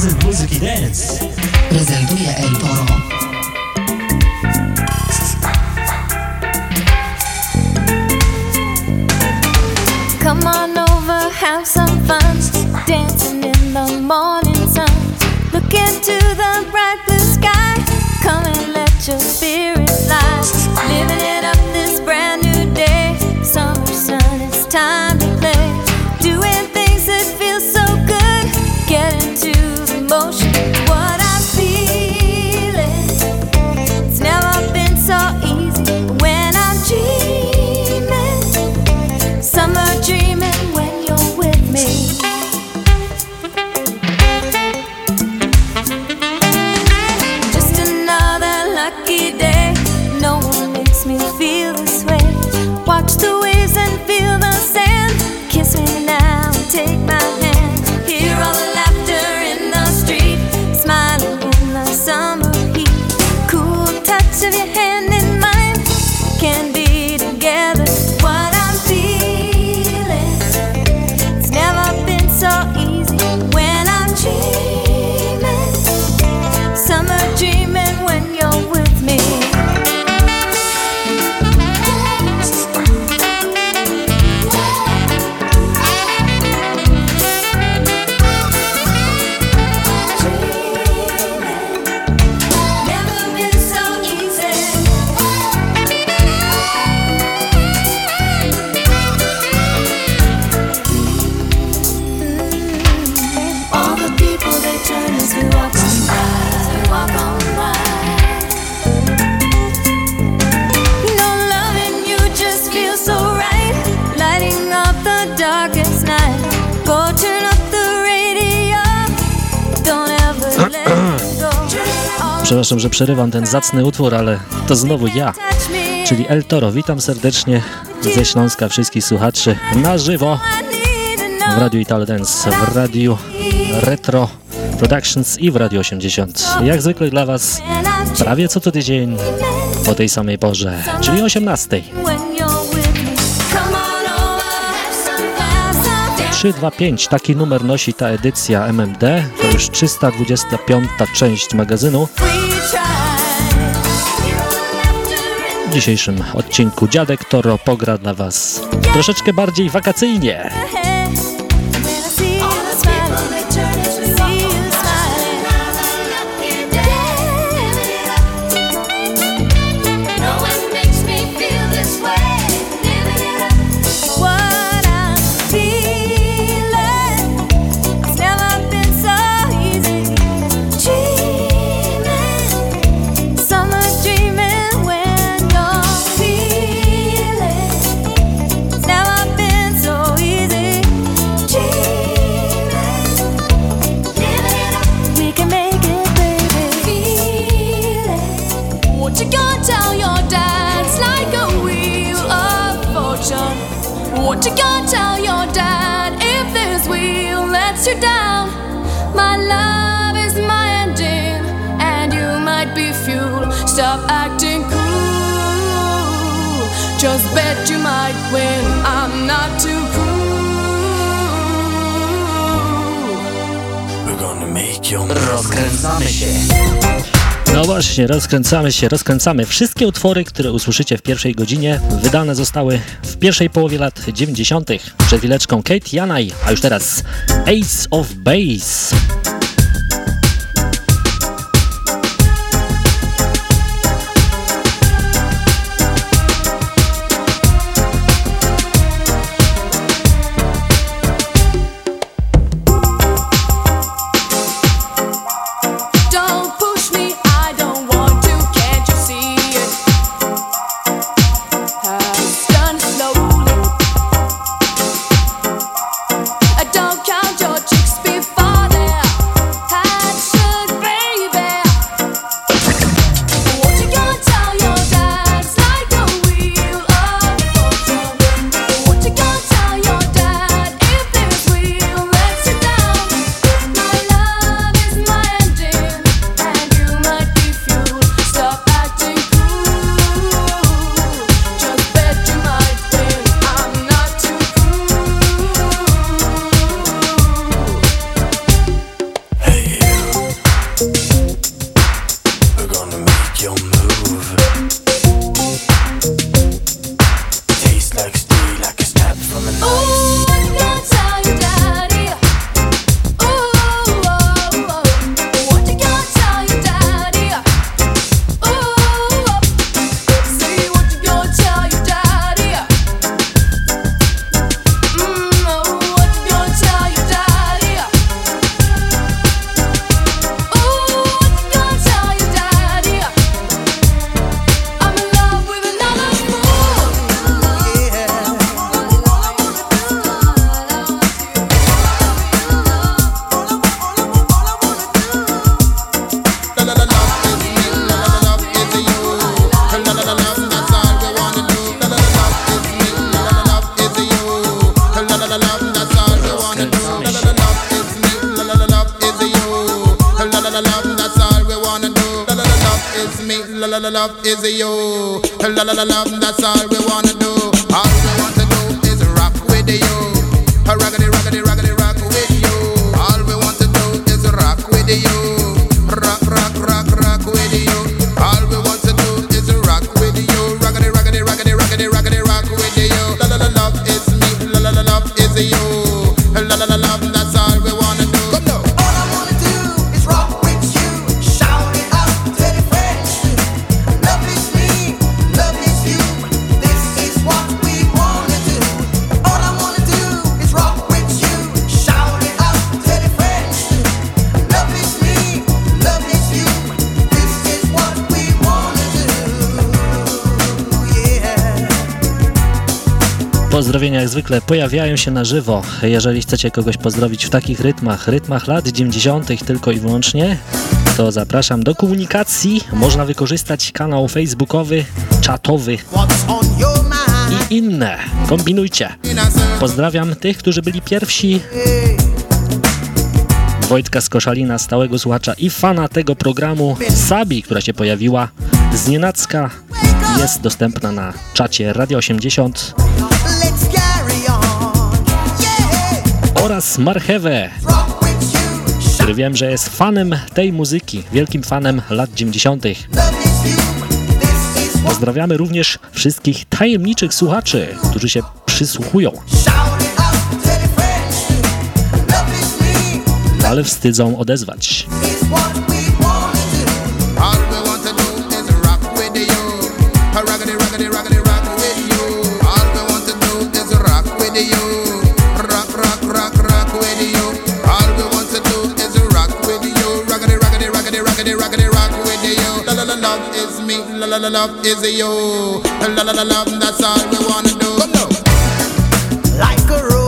Magazyn Muzyki Dance. Prezentuje El Poro. Come on over, have some fun. Dancing in the morning sun. Look into the bright blue sky. Come and let your feet Przepraszam, że przerywam ten zacny utwór, ale to znowu ja, czyli El Toro. Witam serdecznie ze Śląska wszystkich słuchaczy na żywo w Radiu Italo Dance, w Radiu Retro Productions i w Radiu 80. Jak zwykle dla Was prawie co tydzień po tej samej porze, czyli 18. 325. Taki numer nosi ta edycja MMD. To już 325 część magazynu. W dzisiejszym odcinku Dziadek Toro pogra dla Was troszeczkę bardziej wakacyjnie. Rozkręcamy się. No właśnie, rozkręcamy się, rozkręcamy. Wszystkie utwory, które usłyszycie w pierwszej godzinie, wydane zostały w pierwszej połowie lat 90. Przed chwileczką Kate Janaj, a już teraz Ace of Base. zwykle pojawiają się na żywo. Jeżeli chcecie kogoś pozdrowić w takich rytmach, rytmach lat 90. tylko i wyłącznie, to zapraszam do komunikacji. Można wykorzystać kanał facebookowy, czatowy i inne. Kombinujcie. Pozdrawiam tych, którzy byli pierwsi. Wojtka z Koszalina, stałego słuchacza i fana tego programu, Sabi, która się pojawiła z nienacka, jest dostępna na czacie Radio 80 oraz marchewę, który wiem, że jest fanem tej muzyki, wielkim fanem lat 90. Pozdrawiamy również wszystkich tajemniczych słuchaczy, którzy się przysłuchują. Ale wstydzą odezwać. la la love is you. La la la love, that's all we wanna do. Come on, Like a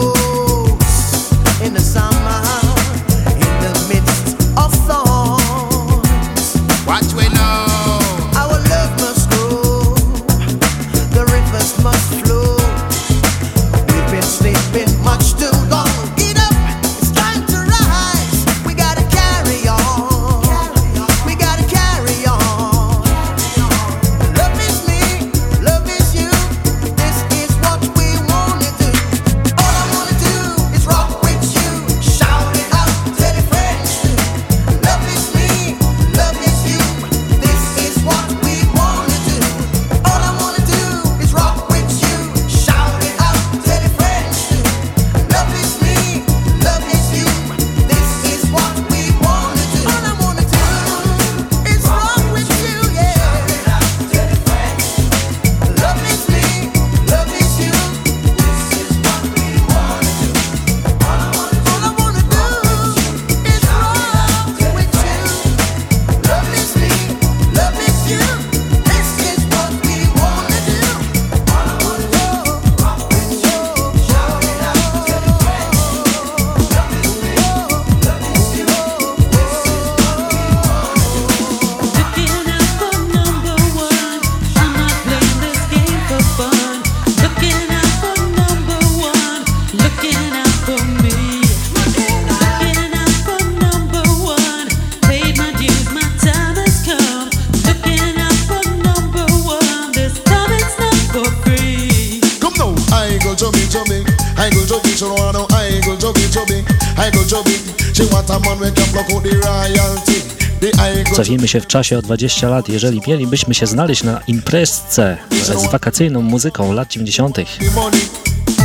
się w czasie o 20 lat, jeżeli mielibyśmy się znaleźć na imprezce z wakacyjną muzyką lat 90.,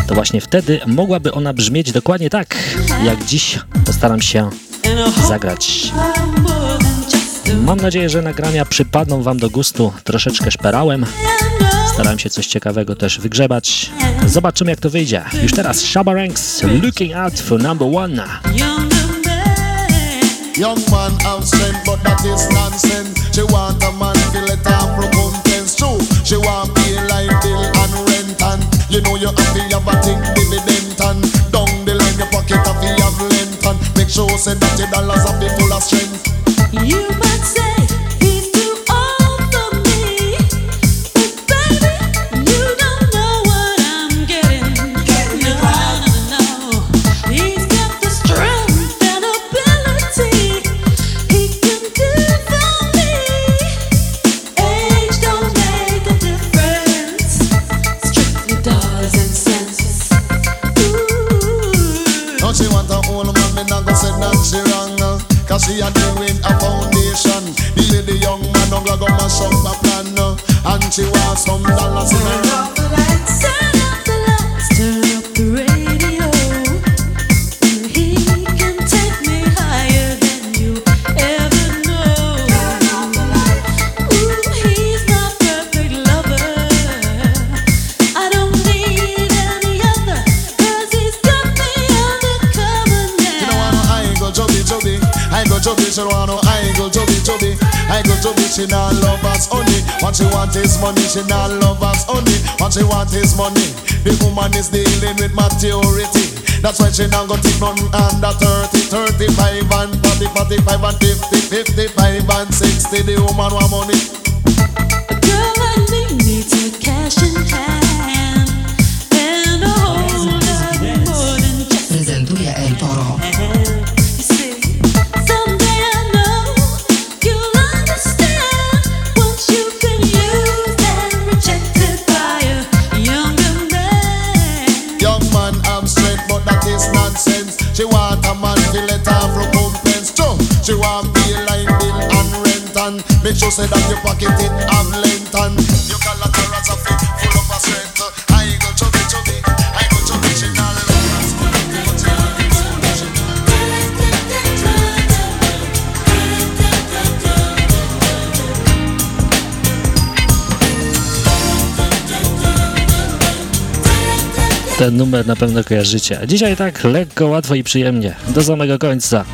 to właśnie wtedy mogłaby ona brzmieć dokładnie tak, jak dziś postaram się zagrać. Mam nadzieję, że nagrania przypadną Wam do gustu. Troszeczkę szperałem. Starałem się coś ciekawego też wygrzebać. Zobaczymy, jak to wyjdzie. Już teraz Shabba Ranks Looking Out for Number One. Young man have strength, but that is nonsense. She want a man to let her from contents. True, she want pay light bill and rent and you know you have to have a thing dividend and down the line your pocket have to have length and make sure say that your dollars have be full of strength. You might say. see a deal with a foundation. Deal the young man, don't go mash up a plan. Uh, and she wants some dollars in her she want is money, she not love us only. What she want is money. The woman is dealing with maturity. That's why she not got it take none under 30, 35 and 40, 45 and 50, 55 and 60. The woman want money. Girl like me needs cash and cash. say that you pocket it and fit full of a. I go. Ten numer na pewno kojarzycie. Dzisiaj tak lekko, łatwo i przyjemnie. Do samego końca.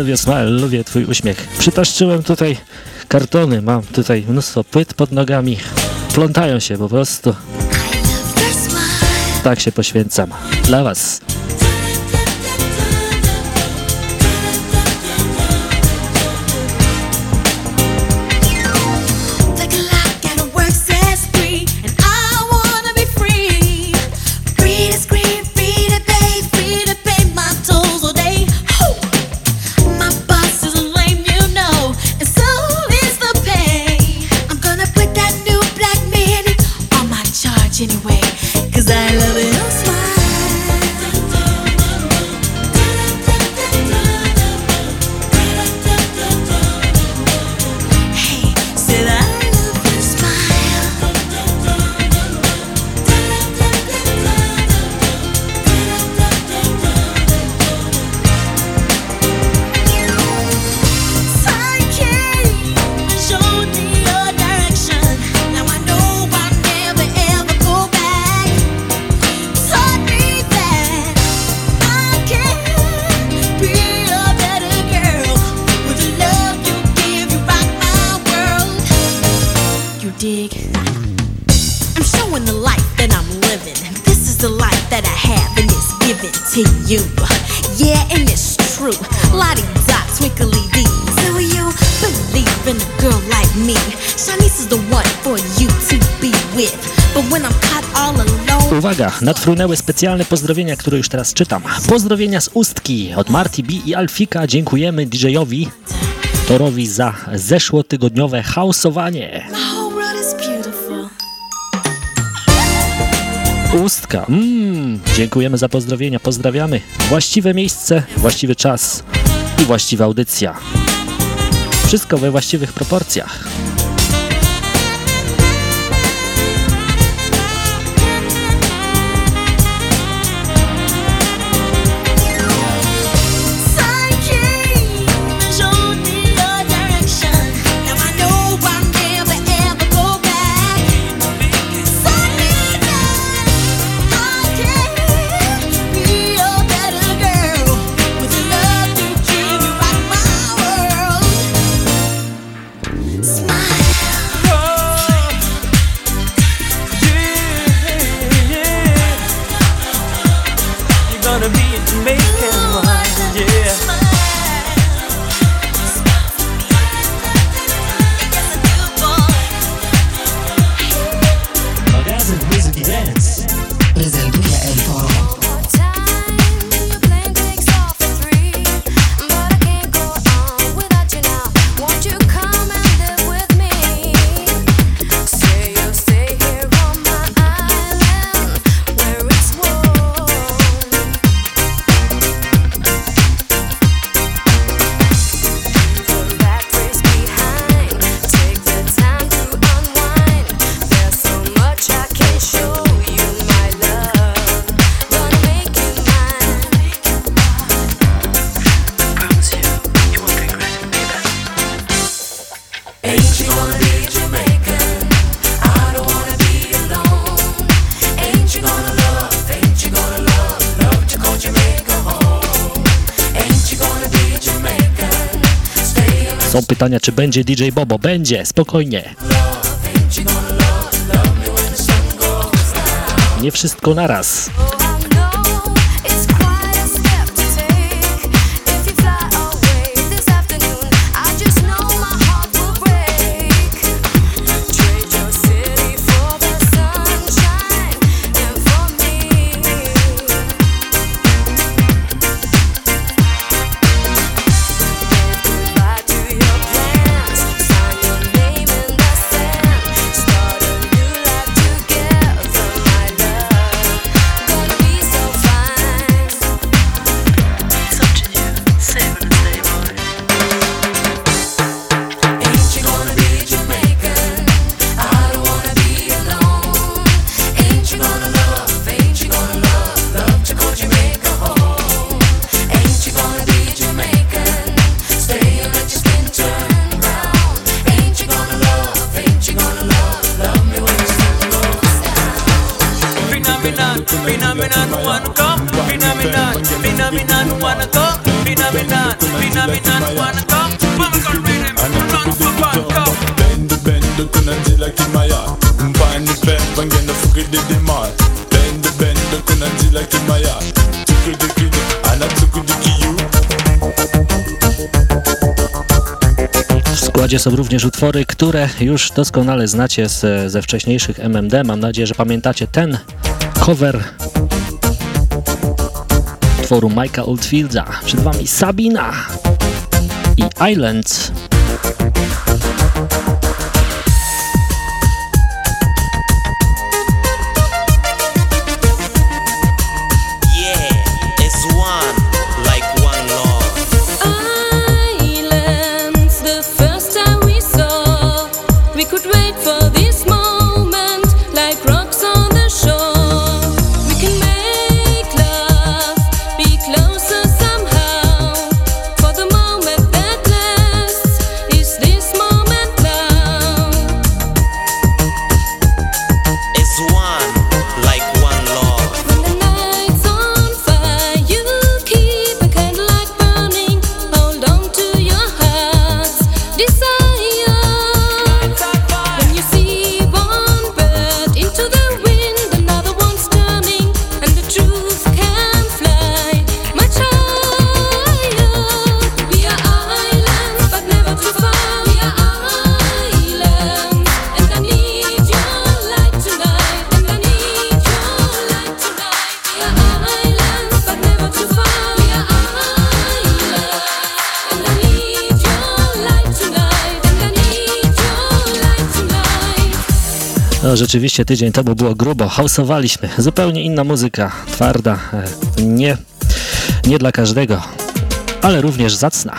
ale wiosna, lubię twój uśmiech. Przytaszczyłem tutaj kartony, mam tutaj mnóstwo płyt pod nogami. Plątają się po prostu. Tak się poświęcam. Dla was. Uwaga, nadfrunęły specjalne pozdrowienia, które już teraz czytam. Pozdrowienia z Ustki od Marty B i Alfika. Dziękujemy DJ-owi Torowi za zeszłotygodniowe hausowanie. Ustka. Mm, dziękujemy za pozdrowienia. Pozdrawiamy. Właściwe miejsce, właściwy czas i właściwa audycja. Wszystko we właściwych proporcjach. pytania, czy będzie DJ Bobo. Będzie, spokojnie. Nie wszystko naraz. są również utwory, które już doskonale znacie z, ze wcześniejszych MMD. Mam nadzieję, że pamiętacie ten cover utworu Mike'a Oldfielda. Przed Wami Sabina i Islands. rzeczywiście tydzień temu było grubo, hausowaliśmy. Zupełnie inna muzyka, twarda, e, nie, nie dla każdego, ale również zacna.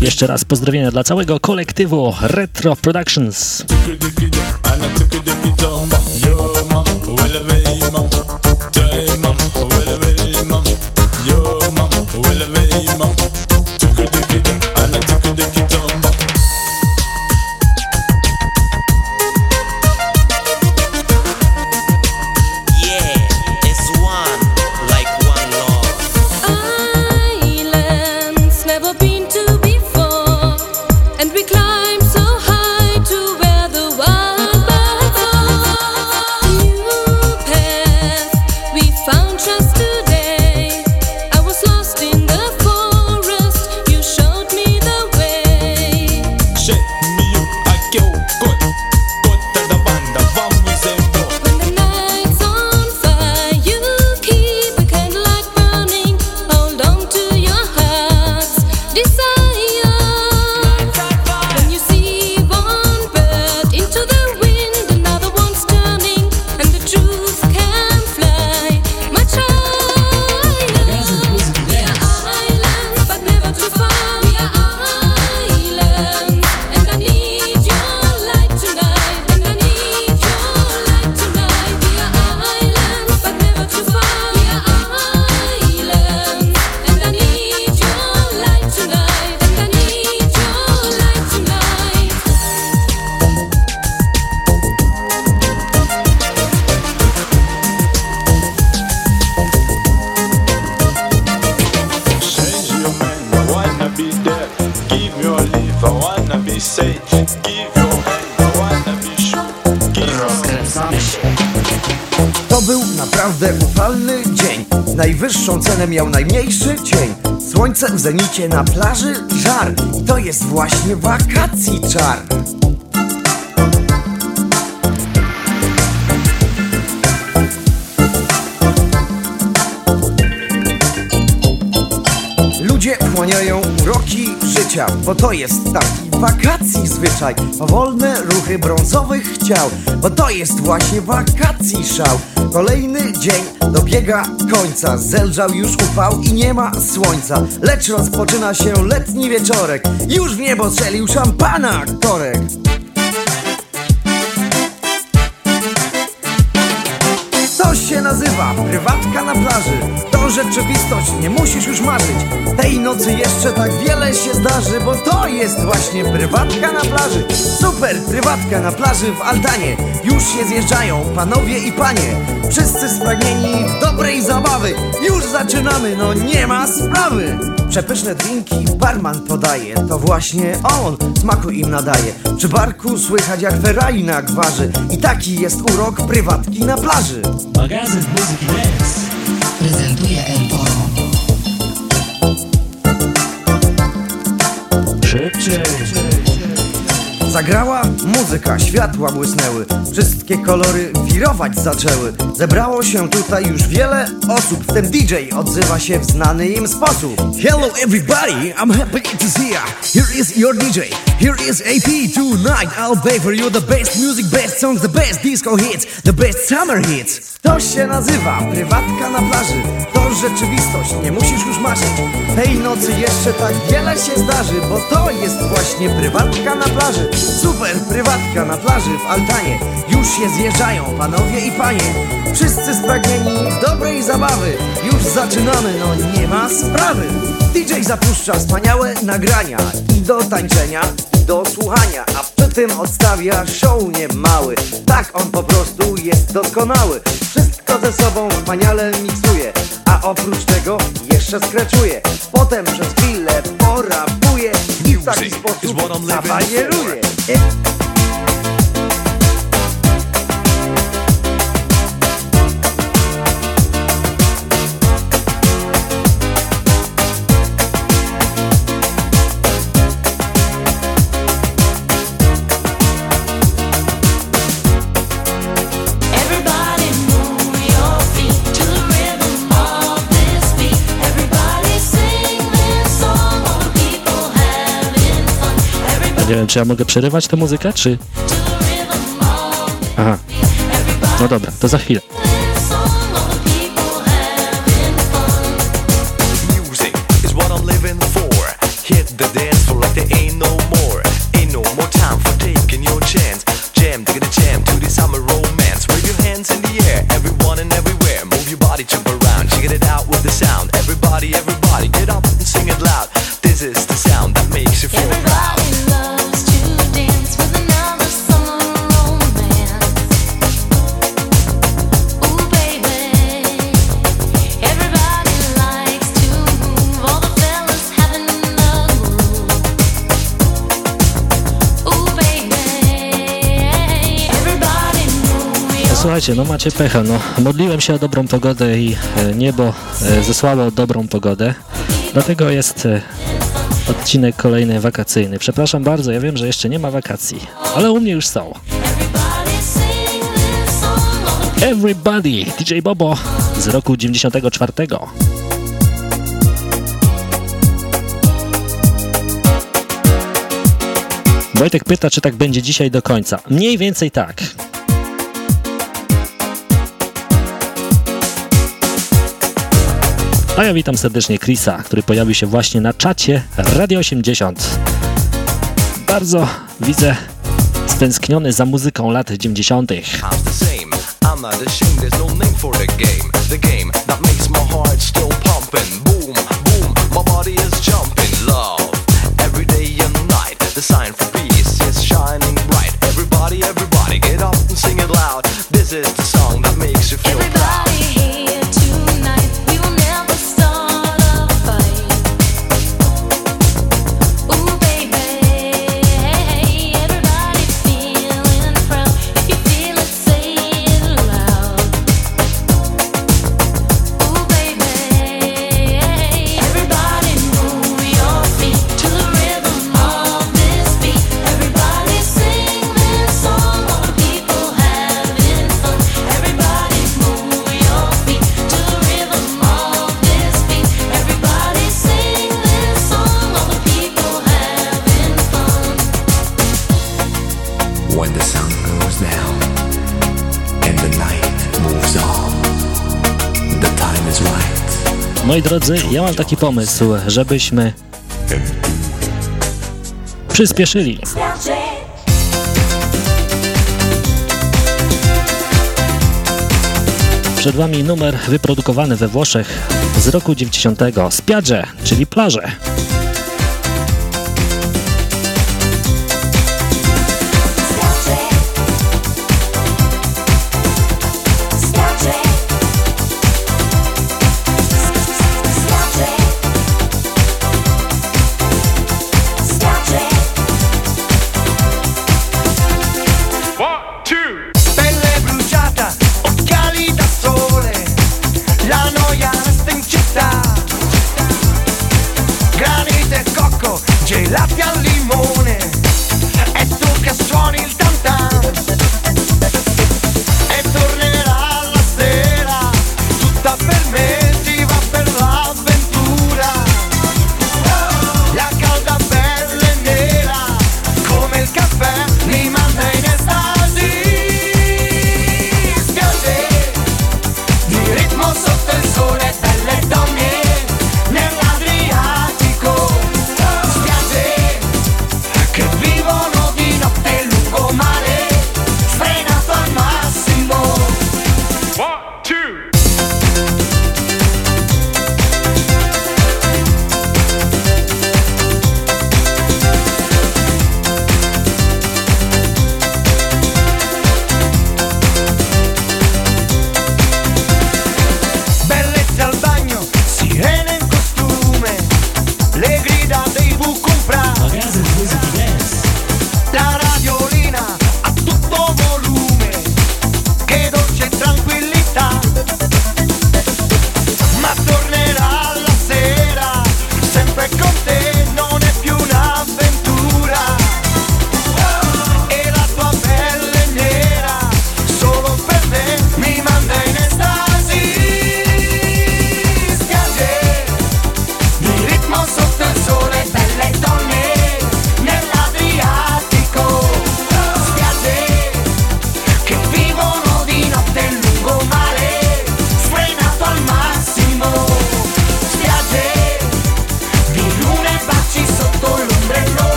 Jeszcze raz pozdrowienia dla całego kolektywu Retro Productions. Zenicie na plaży żar to jest właśnie wakacji czar Ludzie wchłaniają uroki życia, bo to jest taki wakacji zwyczaj. Powolne ruchy brązowych ciał, bo to jest właśnie wakacji szał. Kolejny dzień dobiega końca, zelżał już upał i nie ma słońca. Lecz rozpoczyna się letni wieczorek, już w niebo strzelił szampana korek. Nazywa? Prywatka na plaży. To rzeczywistość, nie musisz już marzyć. Tej nocy jeszcze tak wiele się zdarzy Bo to jest właśnie prywatka na plaży. Super prywatka na plaży w Aldanie. Już się zjeżdżają panowie i panie. Wszyscy spragnieni dobrej zabawy. Już zaczynamy, no nie ma sprawy. Przepyszne drinki barman podaje. To właśnie on smaku im nadaje. Przy barku słychać jak Ferrari na gwarzy I taki jest urok prywatki na plaży. Magazyn prezentuje Elporo. Szybciej. Zagrała muzyka, światła błysnęły Wszystkie kolory wirować zaczęły. Zebrało się tutaj już wiele osób W tym DJ odzywa się w znany im sposób. Hello everybody, I'm happy to see ya. Here is your DJ, here is AP Tonight. I'll play for you the best music, best songs The best disco hits, the best summer hits. To się nazywa prywatka na plaży. To rzeczywistość, nie musisz już marzyć. Tej nocy jeszcze tak wiele się zdarzy Bo to jest właśnie prywatka na plaży Super. Prywatka na plaży w Altanie. Już się zjeżdżają panowie i panie. Wszyscy spragnieni dobrej zabawy. Już zaczynamy, no nie ma sprawy. DJ zapuszcza wspaniałe nagrania I do tańczenia, i do słuchania. A przy tym odstawia show niemały. Tak on po prostu jest doskonały. Wszystko ze sobą wspaniale miksuje. A oprócz tego jeszcze skreczuje. Potem przez chwilę porapuje. I w taki sposób zabajeruje nie wiem, czy ja mogę przerywać tę muzykę, czy... the Aha, no dobra, to za chwilę. the. Music is what I'm living for. Hit the dance floor like there Słuchajcie, no macie pecha, no. Modliłem się o dobrą pogodę i e, niebo e, zesłało dobrą pogodę. Dlatego jest e, odcinek kolejny wakacyjny. Przepraszam bardzo, ja wiem, że jeszcze nie ma wakacji, ale u mnie już są. Everybody DJ Bobo z roku 94. Wojtek pyta, czy tak będzie dzisiaj do końca. Mniej więcej tak. A ja witam serdecznie Chrisa, który pojawił się właśnie na czacie Radio 80. Bardzo widzę stęskniony za muzyką lat 90. I'm the same. I'm not ashamed, there's no. The sign for peace is shining bright. Everybody, everybody, get up and sing it loud. This is the song Moi drodzy, ja mam taki pomysł, żebyśmy przyspieszyli. Przed Wami numer wyprodukowany we Włoszech z roku 90. Spiagge, czyli plaże.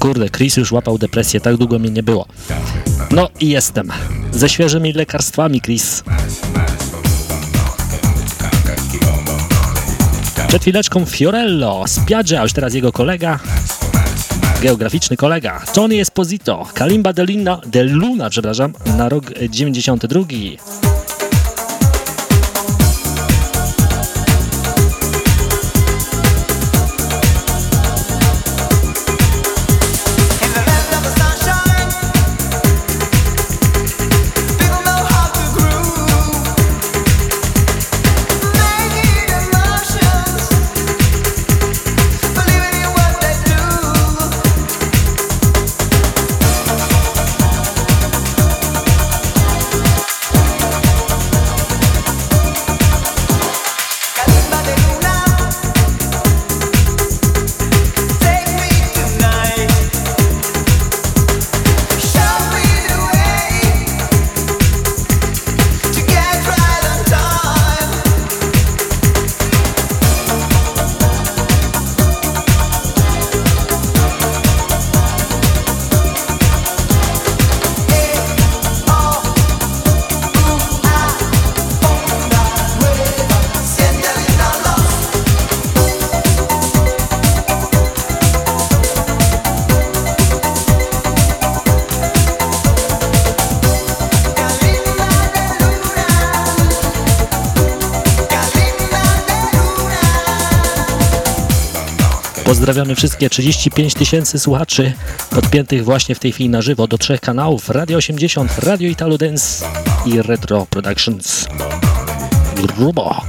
Kurde, Chris już łapał depresję, tak długo mnie nie było. No i jestem. Ze świeżymi lekarstwami, Chris. Przed chwileczką Fiorello, Spiaggia, a już teraz jego kolega, geograficzny kolega, Tony Esposito, Kalimba de, Luna, de Luna, przepraszam, na rok 92. Pozdrawiamy wszystkie 35 tysięcy słuchaczy podpiętych właśnie w tej chwili na żywo do trzech kanałów Radio 80, Radio Italo Dance i Retro Productions. Grubo.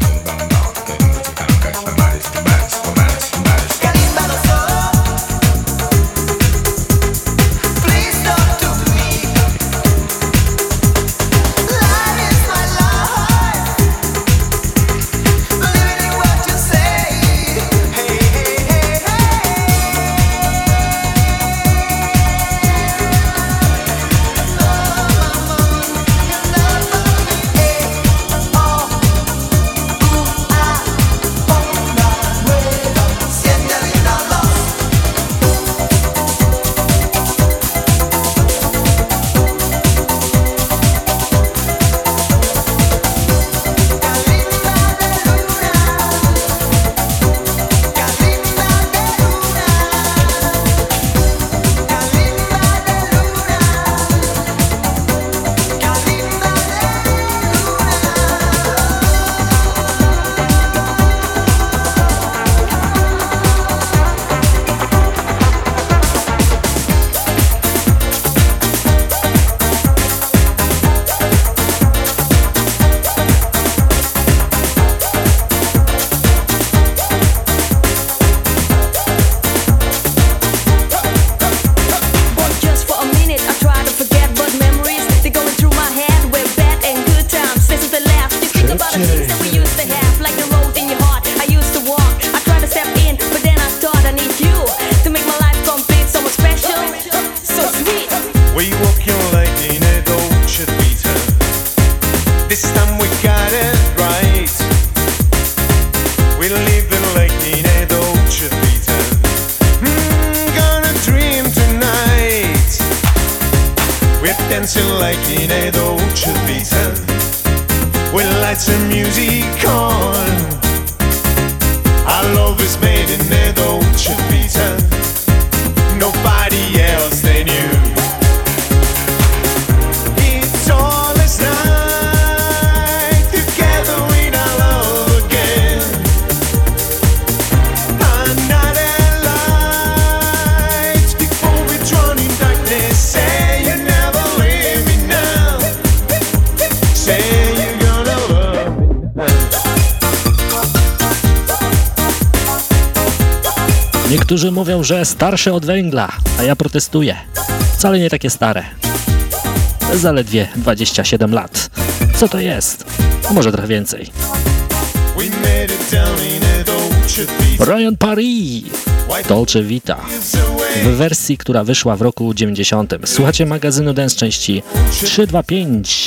Że starsze od węgla, a ja protestuję. Wcale nie takie stare. Zaledwie 27 lat. Co to jest? Może trochę więcej. Ryan Paris, Dolce Vita, w wersji, która wyszła w roku 90. Słuchacie magazynu Dance części 325.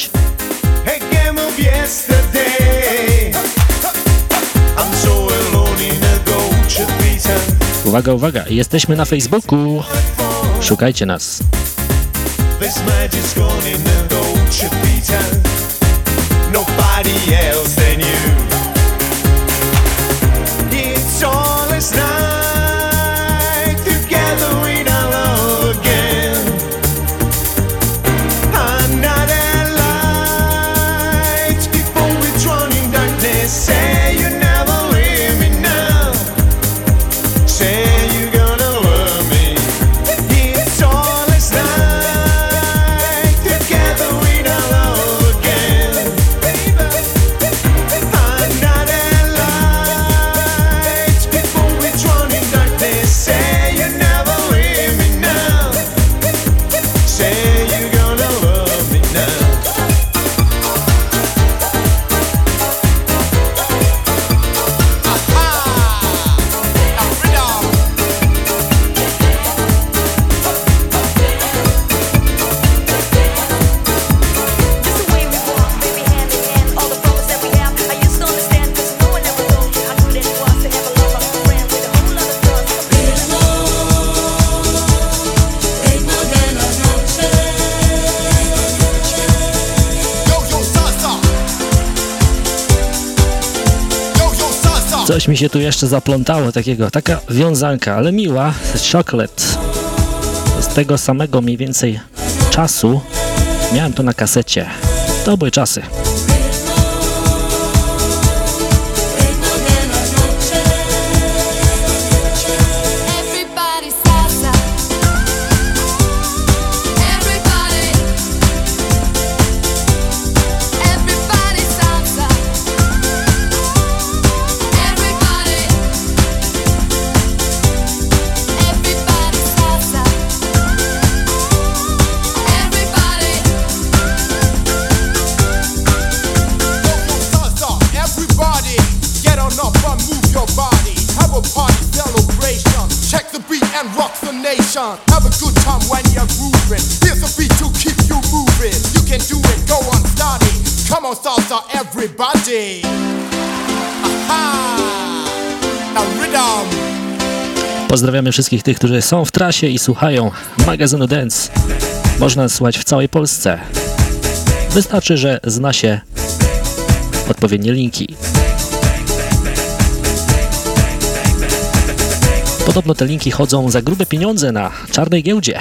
Uwaga, uwaga, jesteśmy na Facebooku. Szukajcie nas. Nobody else than you. It's all Coś mi się tu jeszcze zaplątało takiego, taka wiązanka, ale miła, chocolate. Z tego samego mniej więcej czasu miałem to na kasecie. To czasy. Aha! Now rhythm. Pozdrawiamy wszystkich tych, którzy są w trasie i słuchają magazynu Dance. Można słuchać w całej Polsce. Wystarczy, że zna się odpowiednie linki. Podobno te linki chodzą za grube pieniądze na czarnej giełdzie.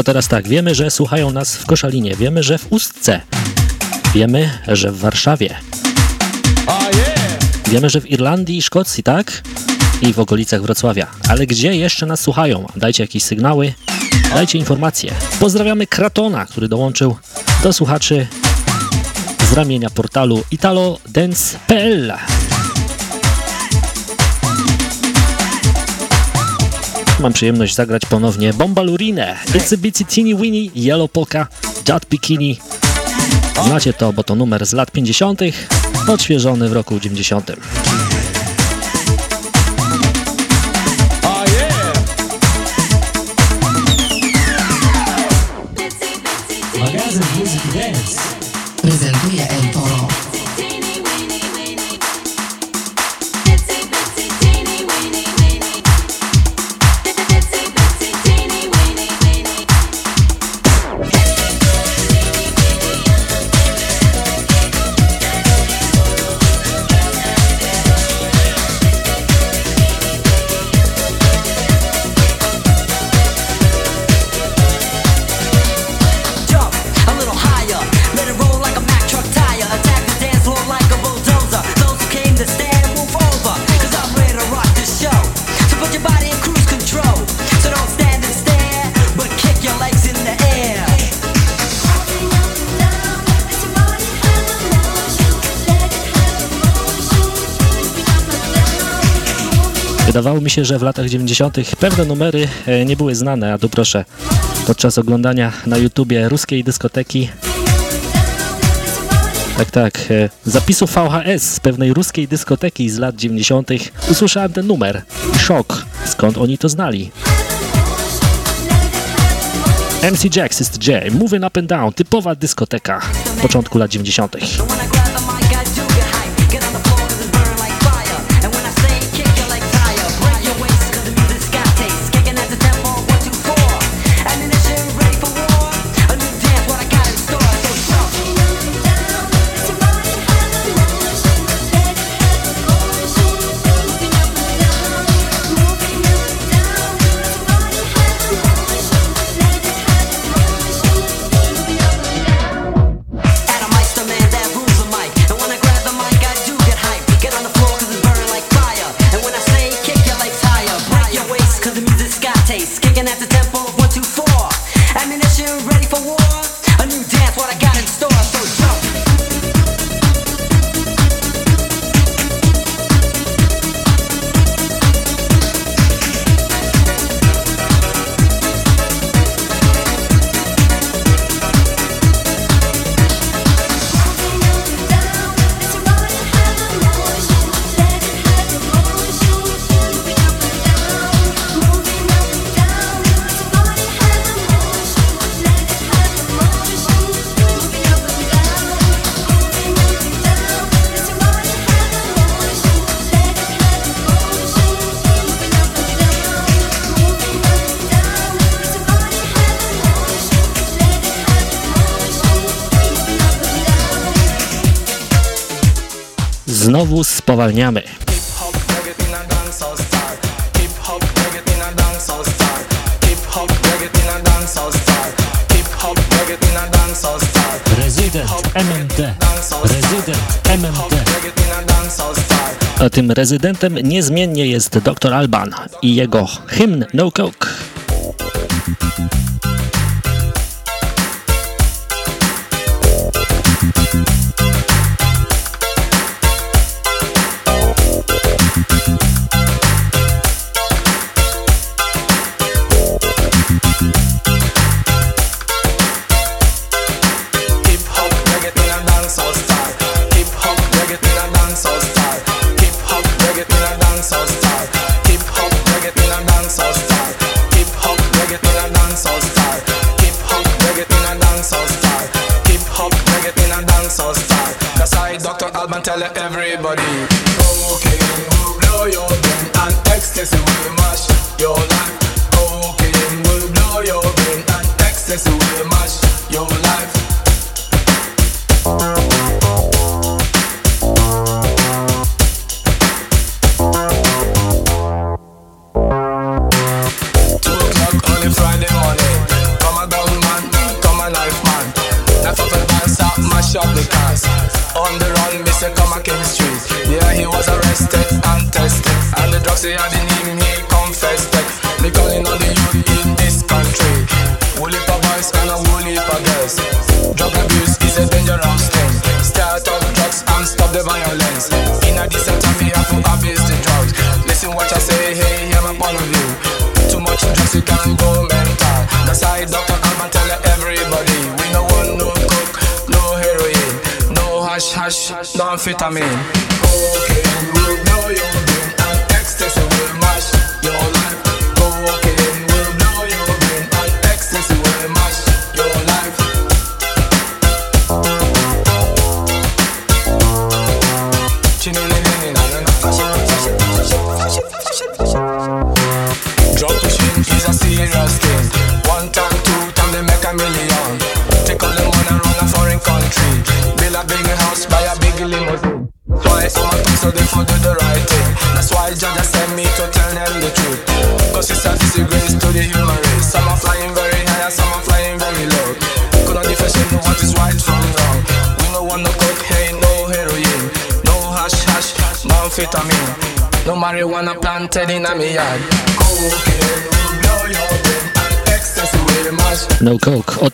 To teraz tak, wiemy, że słuchają nas w Koszalinie, wiemy, że w Ustce, wiemy, że w Warszawie, wiemy, że w Irlandii i Szkocji, tak? I w okolicach Wrocławia. Ale gdzie jeszcze nas słuchają? Dajcie jakieś sygnały, dajcie informacje. Pozdrawiamy Kratona, który dołączył do słuchaczy z ramienia portalu italodance.pl. Mam przyjemność zagrać ponownie Bombalurinę, It's Teeny Weeny, Yellow Polka, Dot Bikini. Znacie to, bo to numer z lat 50., odświeżony w roku 90. mi się, że w latach 90. pewne numery e, nie były znane, a tu proszę, podczas oglądania na YouTubie ruskiej dyskoteki tak, tak, e, zapisu VHS z pewnej ruskiej dyskoteki z lat 90. usłyszałem ten numer. Szok, skąd oni to znali? MC Jack, Sister J, Moving Up and Down, typowa dyskoteka początku lat 90. znowu spowalniamy. MMD. MMD. A tym rezydentem niezmiennie jest dr Alban i jego hymn No Coke.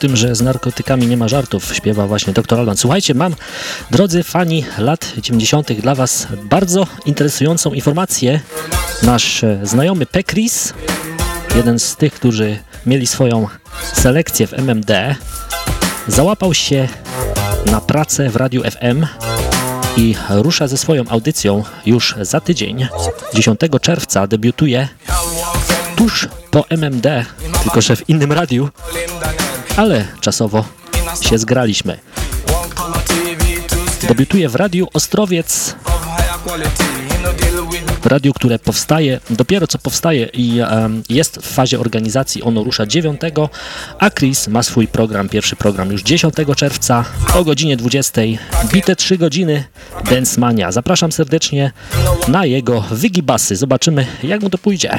tym, że z narkotykami nie ma żartów, śpiewa właśnie dr Alban. Słuchajcie, mam, drodzy fani lat 90., dla Was bardzo interesującą informację. Nasz e, znajomy Pekris, jeden z tych, którzy mieli swoją selekcję w MMD, załapał się na pracę w Radiu FM i rusza ze swoją audycją już za tydzień. 10 czerwca debiutuje tuż po MMD, tylko że w innym radiu, ale czasowo się zgraliśmy. Debiutuje w Radiu Ostrowiec, w radiu, które powstaje, dopiero co powstaje i um, jest w fazie organizacji. Ono rusza 9, a Chris ma swój program, pierwszy program już 10 czerwca o godzinie 20. Bite 3 godziny Dance Mania. Zapraszam serdecznie na jego wigibasy. Zobaczymy, jak mu to pójdzie.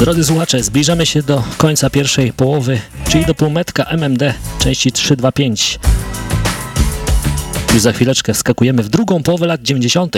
Drodzy słuchacze, zbliżamy się do końca pierwszej połowy, czyli do półmetka MMD części 325. Już za chwileczkę wskakujemy w drugą połowę lat 90.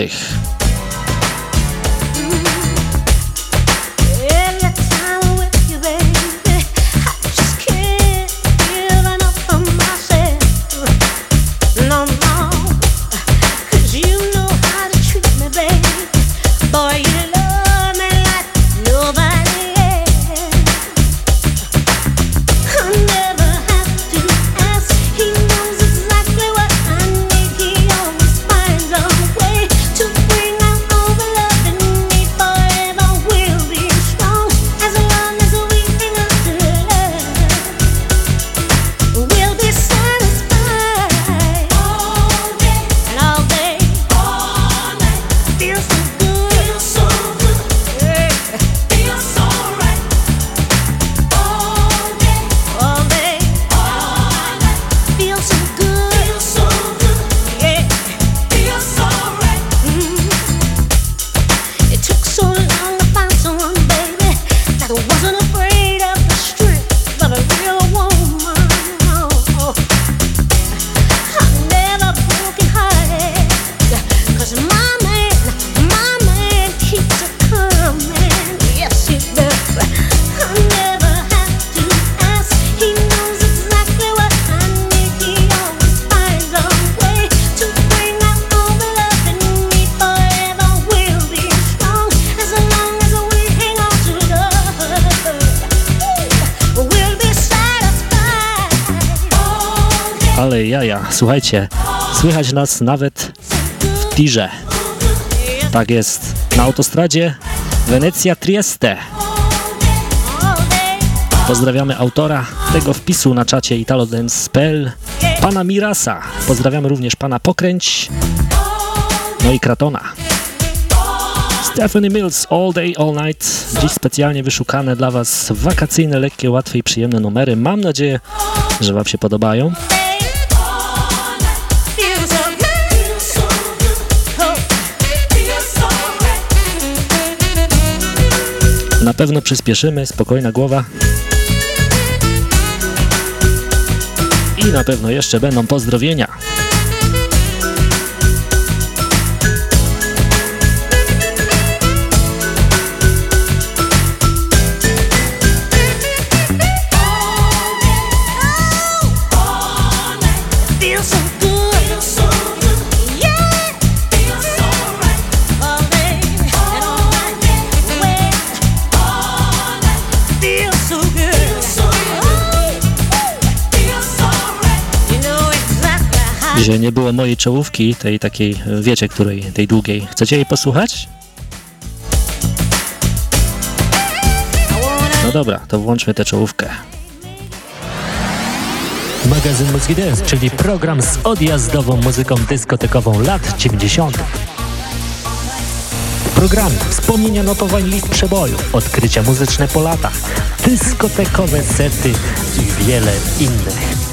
Słuchajcie, słychać nas nawet w tirze. Tak jest, na autostradzie Wenecja-Trieste. Pozdrawiamy autora tego wpisu na czacie italodance.pl, pana Mirasa. Pozdrawiamy również pana Pokręć, no i Kratona. Stephanie Mills All Day All Night. Dziś specjalnie wyszukane dla Was wakacyjne, lekkie, łatwe i przyjemne numery. Mam nadzieję, że Wam się podobają. Na pewno przyspieszymy, spokojna głowa. I na pewno jeszcze będą pozdrowienia. że nie było mojej czołówki, tej takiej, e, wiecie której, tej długiej. Chcecie jej posłuchać? No dobra, to włączmy tę czołówkę. Magazyn Muzyki Dance, czyli program z odjazdową muzyką dyskotekową lat 90. W programie wspomnienia notowań list przeboju, odkrycia muzyczne po latach, dyskotekowe sety i wiele innych.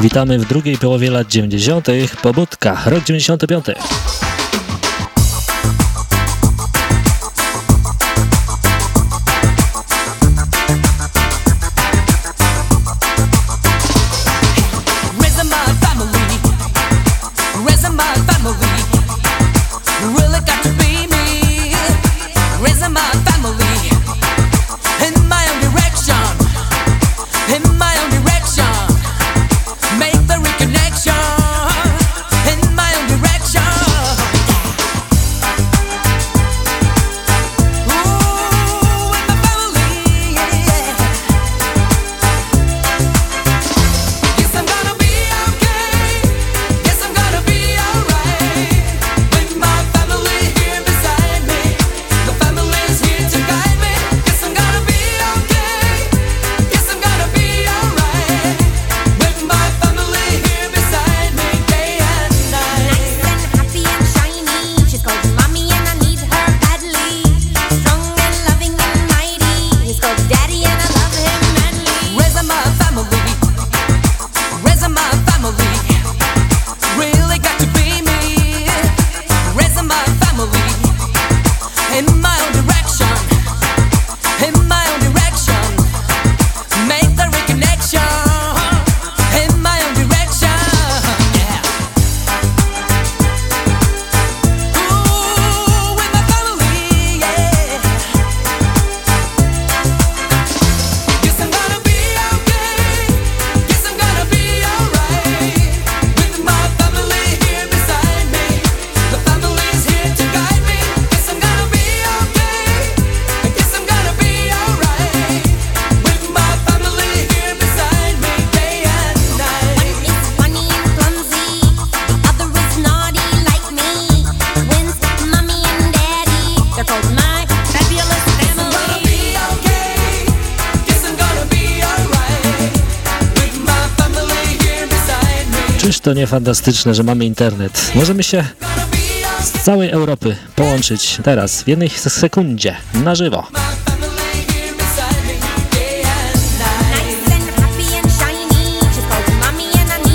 Witamy w drugiej połowie lat 90. Pobudka, rok 95. to nie fantastyczne, że mamy internet? Możemy się z całej Europy połączyć teraz, w jednej sekundzie, na żywo.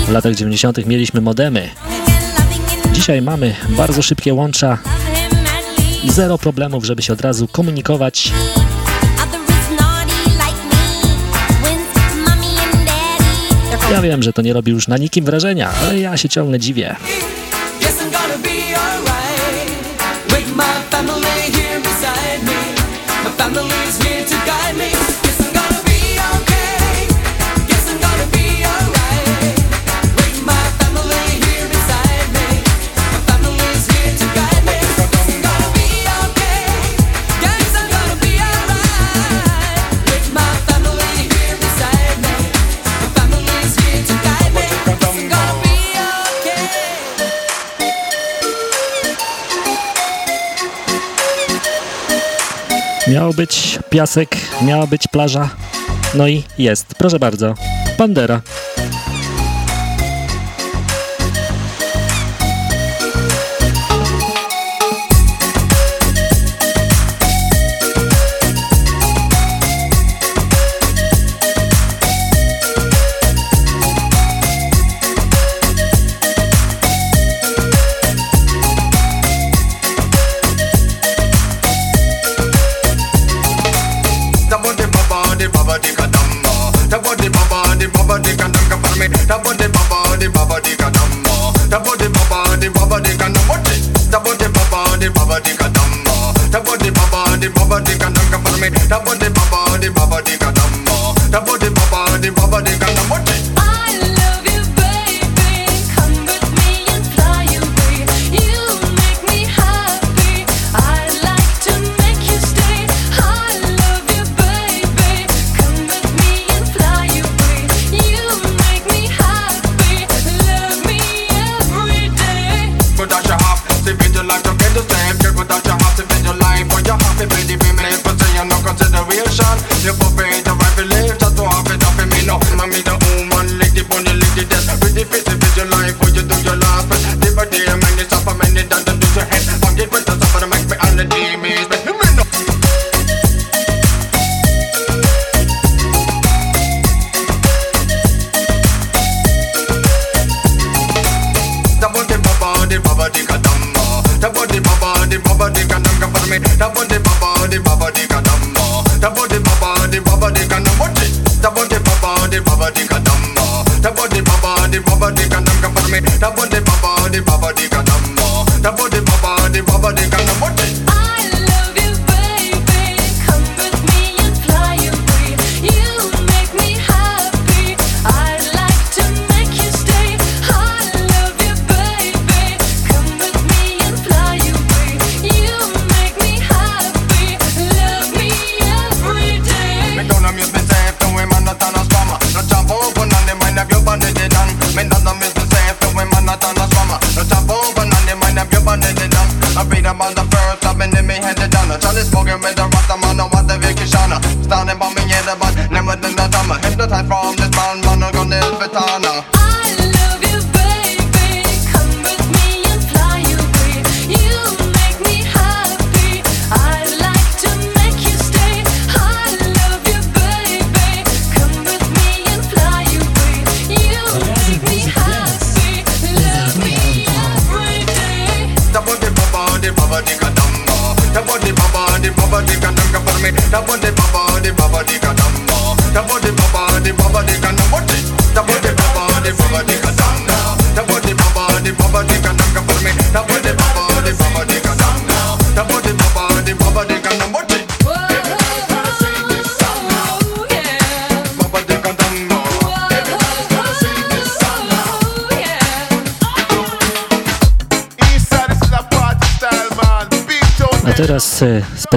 W latach 90. mieliśmy modemy. Dzisiaj mamy bardzo szybkie łącza i zero problemów, żeby się od razu komunikować Ja wiem, że to nie robi już na nikim wrażenia, ale ja się ciągle dziwię. Miał być piasek, miała być plaża. No i jest. Proszę bardzo. Bandera.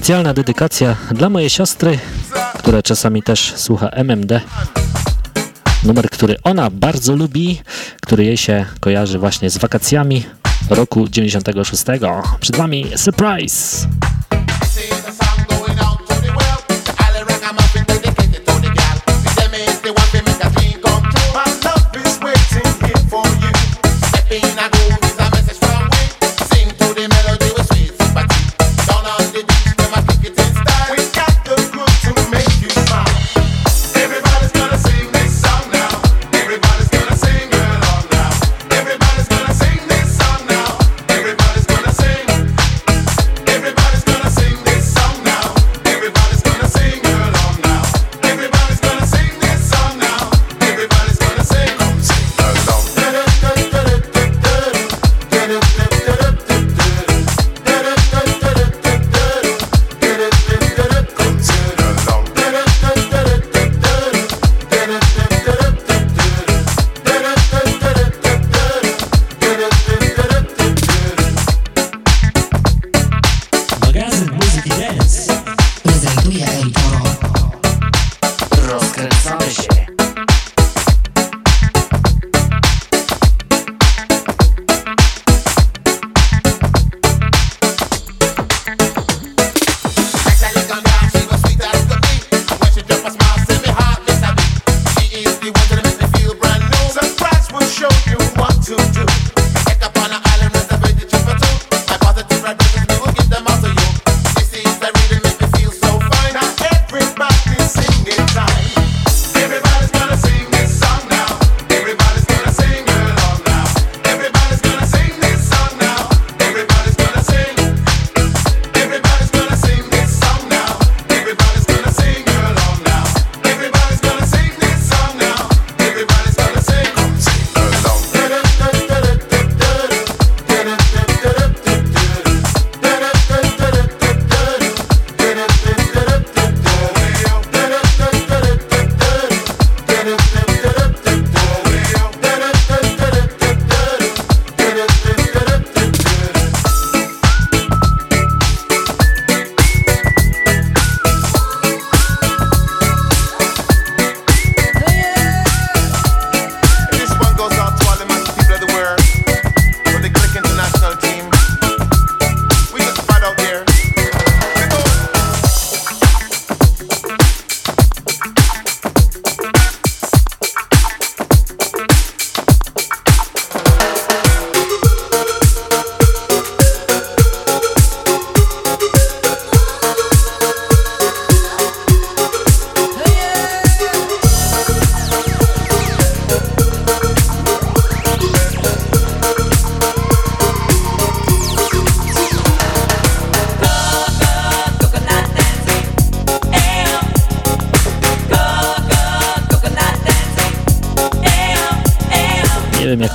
specjalna dedykacja dla mojej siostry, która czasami też słucha MMD. Numer, który ona bardzo lubi, który jej się kojarzy właśnie z wakacjami roku 96. Przed Wami Surprise!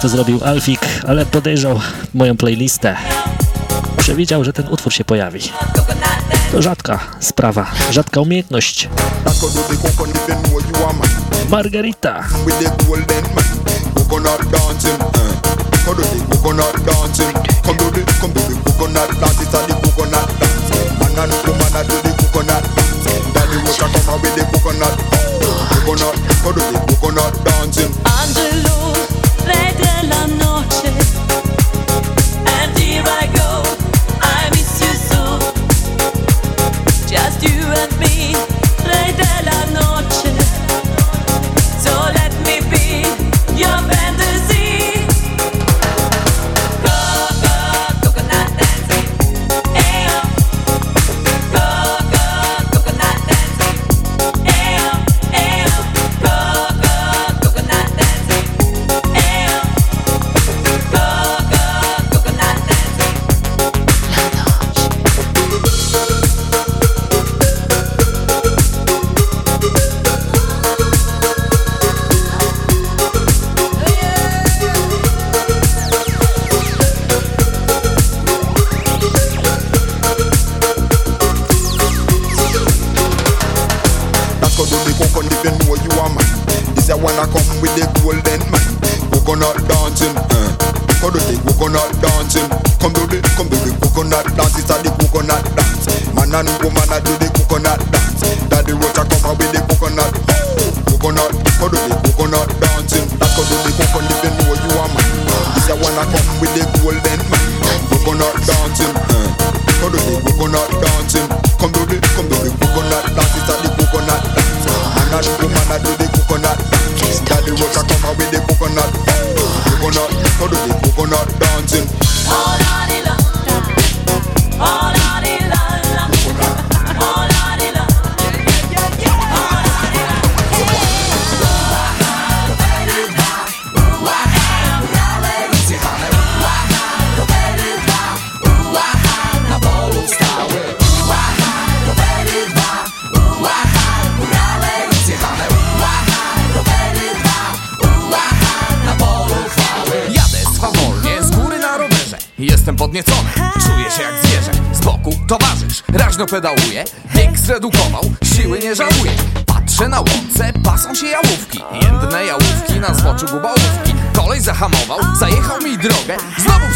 To zrobił Alfik, ale podejrzał moją playlistę. Przewidział, że ten utwór się pojawi. To rzadka sprawa, rzadka umiejętność. Margarita. Angelo, And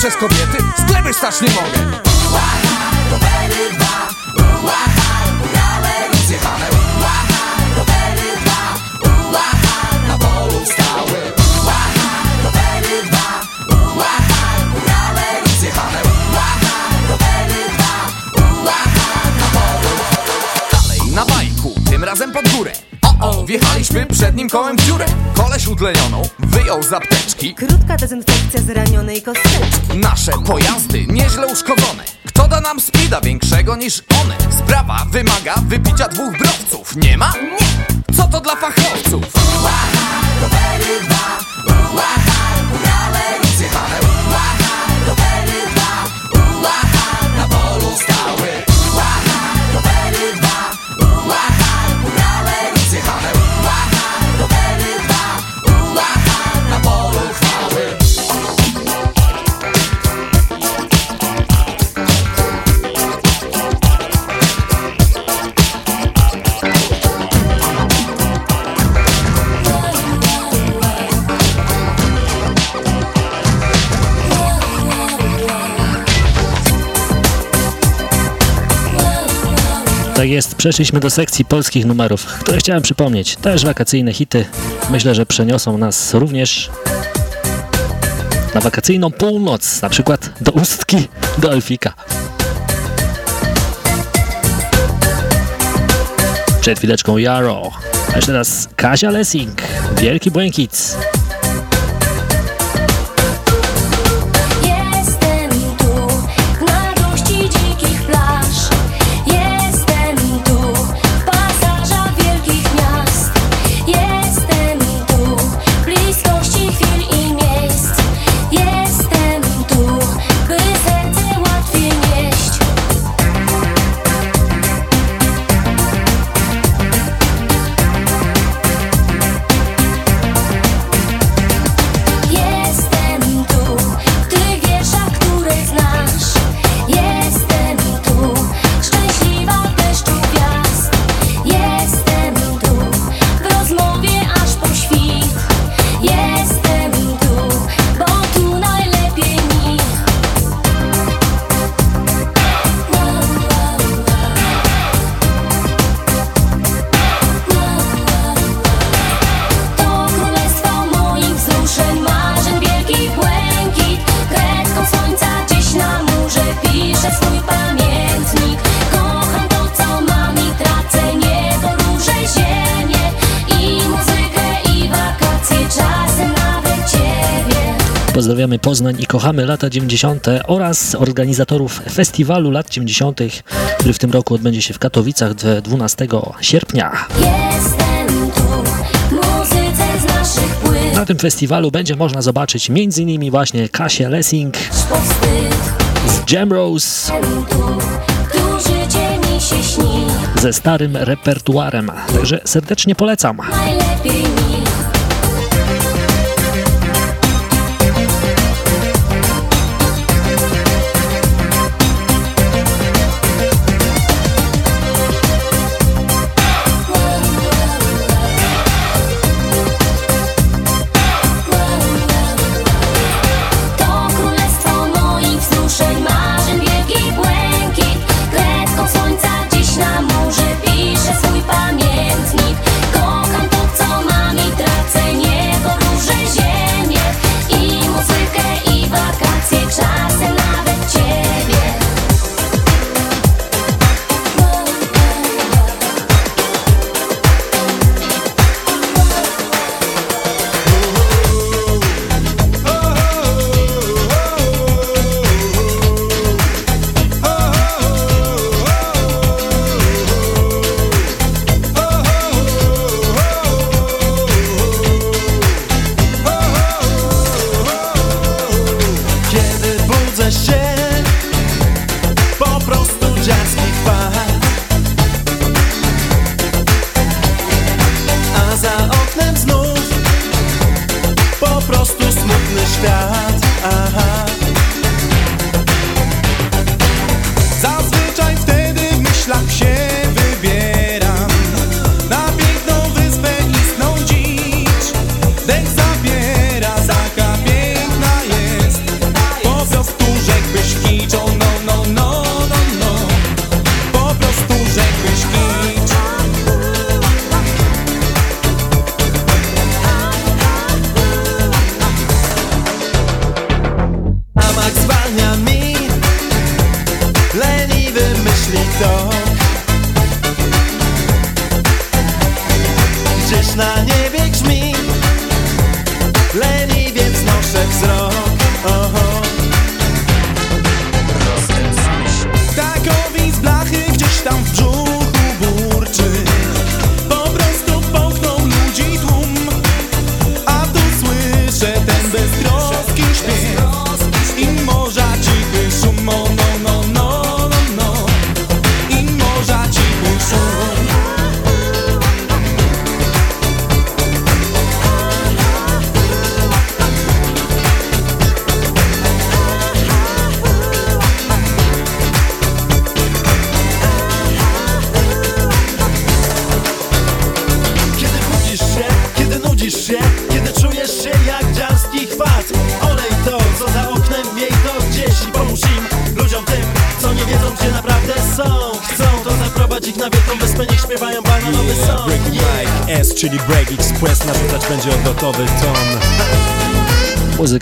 przez kobiety, sklepy stać nie mogę na polu stały. Dalej na bajku, tym razem pod górę O, o, wjechaliśmy przed nim kołem w dziurę Koleś utlenioną wyjął z apteczki Krótka dezynfekcja zranionej kosteczki. Nasze pojazdy nieźle uszkodzone Kto da nam spida większego niż one? Sprawa wymaga wypicia dwóch browców Nie ma? Nie! Co to dla fachowców? Tak jest, przeszliśmy do sekcji polskich numerów, które chciałem przypomnieć. Też wakacyjne hity. Myślę, że przeniosą nas również na wakacyjną północ, na przykład do Ustki, do Elfika. Przed chwileczką Jaro, a jeszcze teraz Kasia Lessing, Wielki Błękit. Poznań i kochamy lata 90. oraz organizatorów festiwalu lat 90., który w tym roku odbędzie się w Katowicach 12 sierpnia. Na tym festiwalu będzie można zobaczyć m.in. właśnie Kasię Lessing z Jam Rose ze starym repertuarem, także serdecznie polecam.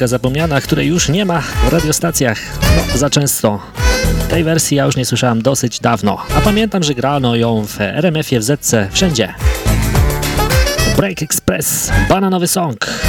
piosenka zapomniana, której już nie ma w radiostacjach no, za często. Tej wersji ja już nie słyszałem dosyć dawno, a pamiętam, że grano ją w RMF-ie, w Zetce, wszędzie. Break Express, bananowy song.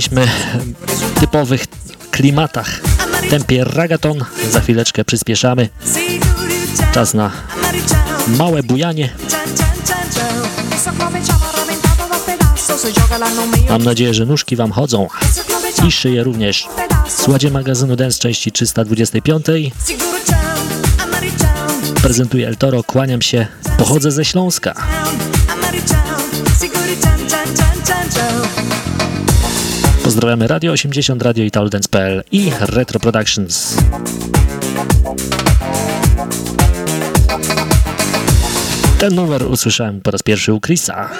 graliśmy w typowych klimatach, tempie ragaton. Za chwileczkę przyspieszamy. Czas na małe bujanie. Mam nadzieję, że nóżki Wam chodzą i szyję również. Słuchajcie magazynu Dance części 325. Prezentuję El Toro, kłaniam się, pochodzę ze Śląska. Pozdrawiamy Radio 80, Radio Italdens.pl i Retro Productions. Ten numer usłyszałem po raz pierwszy u Chrisa.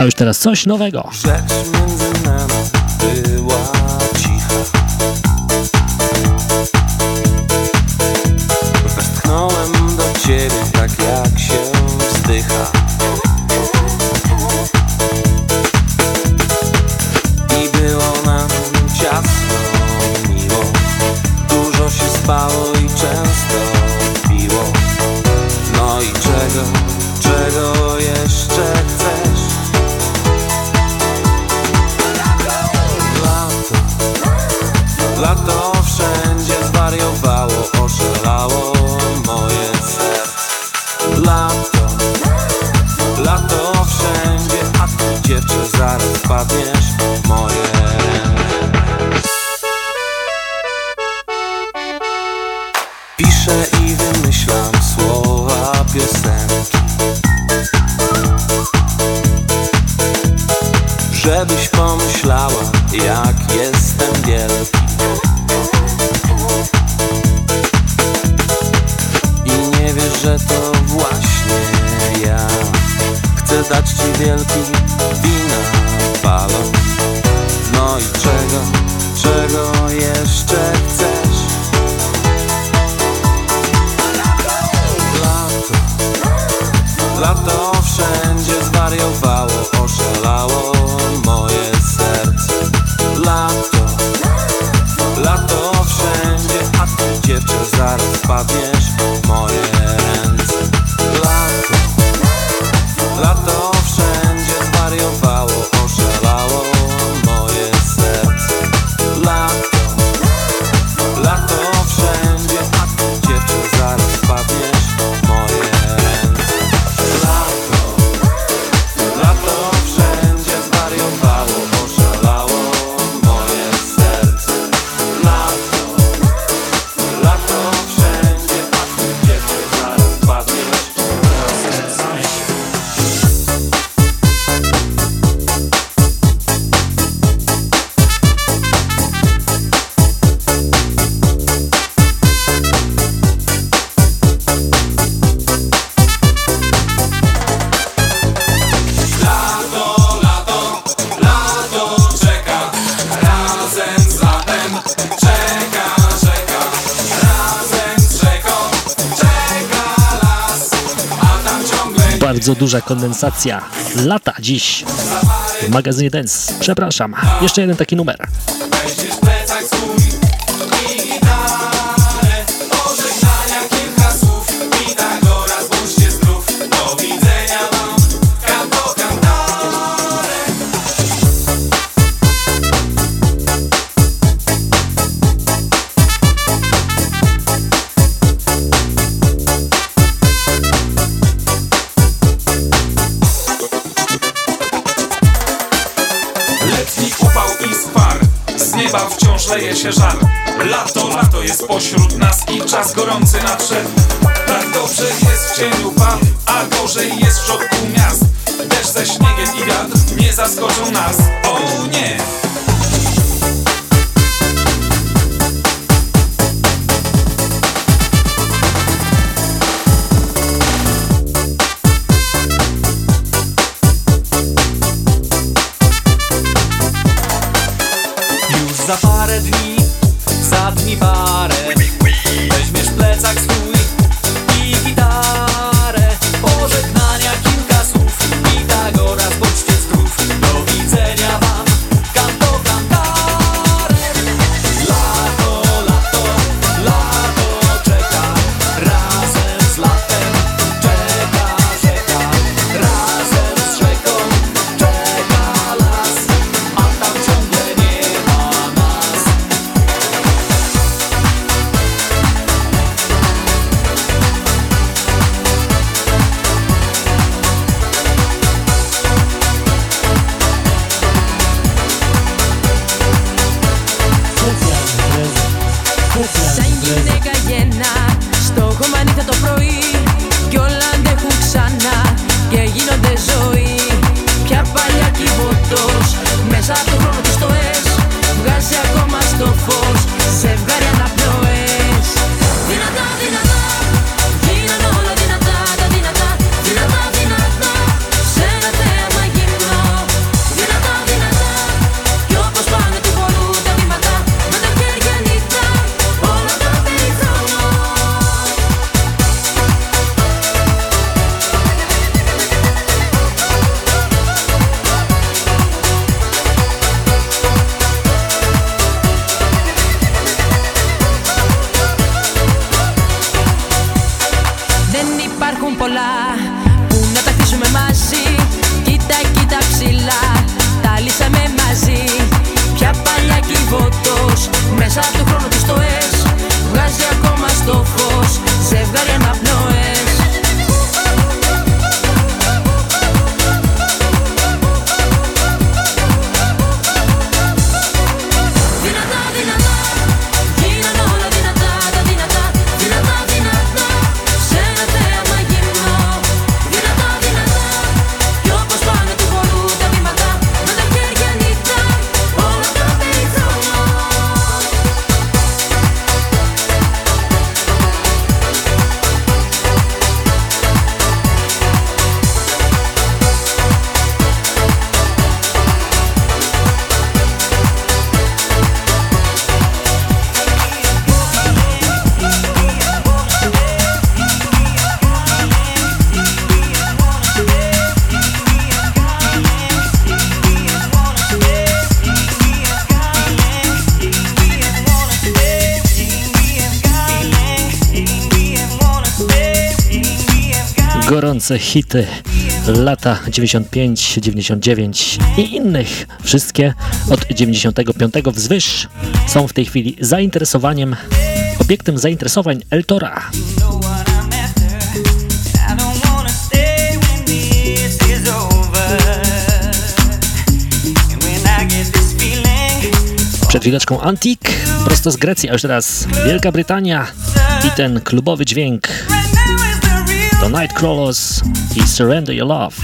A już teraz coś nowego. Rzecz duża kondensacja. Lata dziś w magazynie Dance. Przepraszam, jeszcze jeden taki numer. wciąż się żar. Lato, lato jest pośród nas i czas gorący nadszedł. Tak dobrze jest w cieniu pan, a gorzej jest w środku miast. Deszcz ze śniegiem i wiatr nie zaskoczą nas, o nie! tysiące hity lata 95, 99 i innych. Wszystkie od 95 wzwyż są w tej chwili zainteresowaniem, obiektem zainteresowań Eltora. Przed chwileczką Antik, prosto z Grecji, a już teraz Wielka Brytania i ten klubowy dźwięk. The Nightcrawlers, he surrender your love.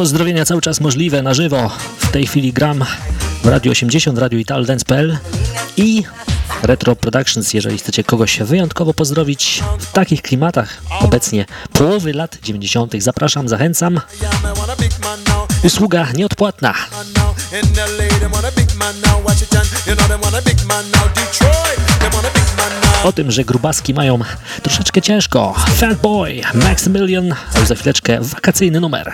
Pozdrowienia cały czas możliwe na żywo. W tej chwili gram w Radio 80, Radio Ital Dance.pl i Retro Productions, jeżeli chcecie kogoś wyjątkowo pozdrowić w takich klimatach obecnie połowy lat 90. Zapraszam, zachęcam. Usługa nieodpłatna. O tym, że grubaski mają troszeczkę ciężko. Fat Boy, Maximilian, już za chwileczkę wakacyjny numer.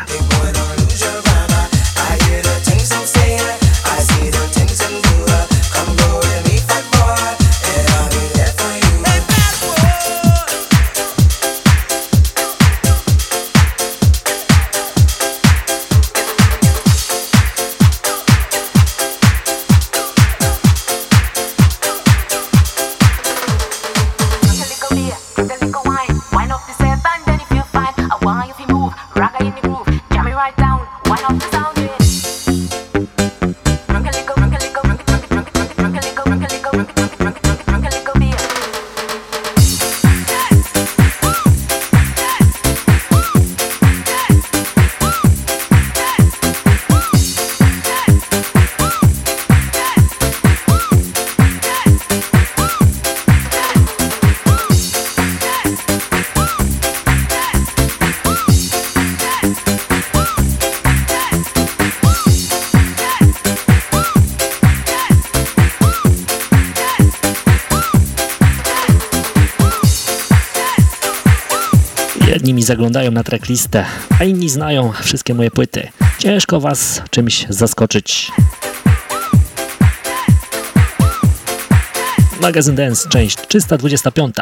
Down, wine up the zaglądają na tracklistę, a inni znają wszystkie moje płyty. Ciężko was czymś zaskoczyć. Magazyn Dance, część 325.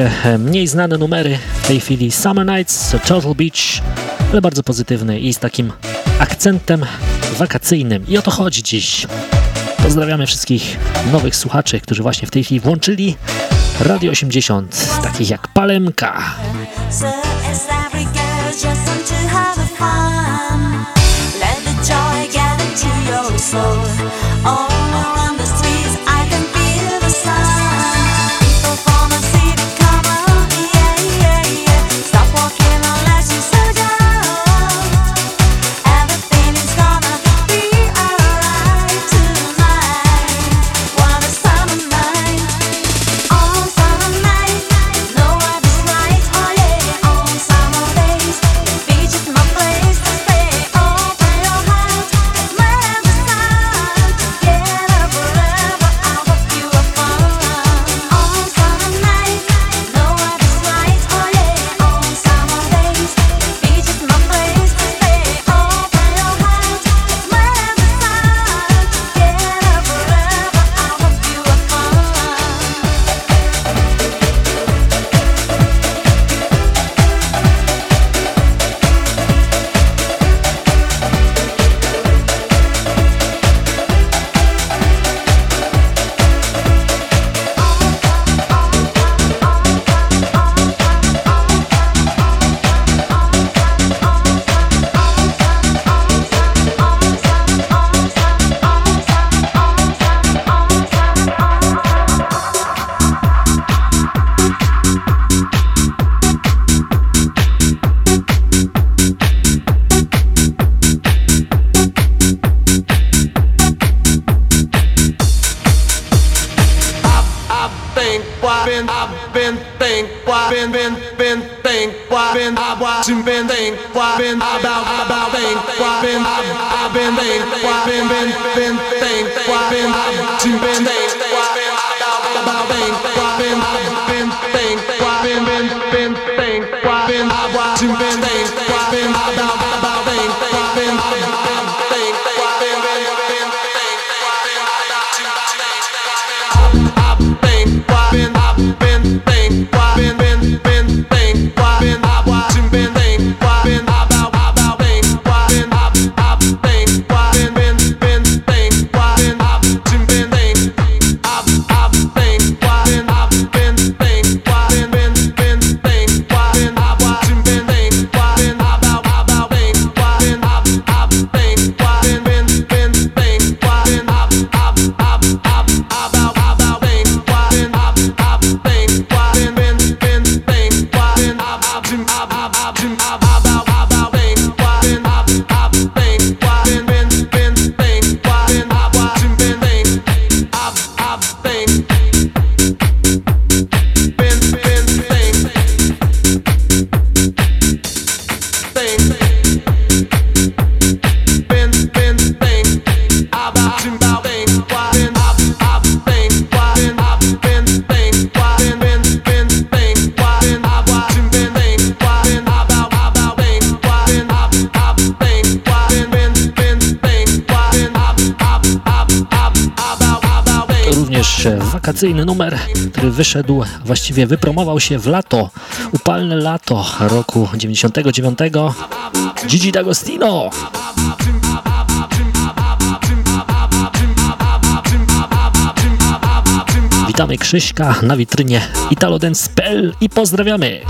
troszeczkę e, mniej znane numery w tej chwili Summer Nights, Turtle Beach, ale bardzo pozytywny i z takim akcentem wakacyjnym. I o to chodzi dziś. Pozdrawiamy wszystkich nowych słuchaczy, którzy właśnie w tej chwili włączyli Radio 80, takich jak Palemka. So rewelacyjny numer, który wyszedł, właściwie wypromował się w lato, upalne lato roku 99. Gigi D'Agostino! Witamy Krzyśka na witrynie italodance.pl i pozdrawiamy!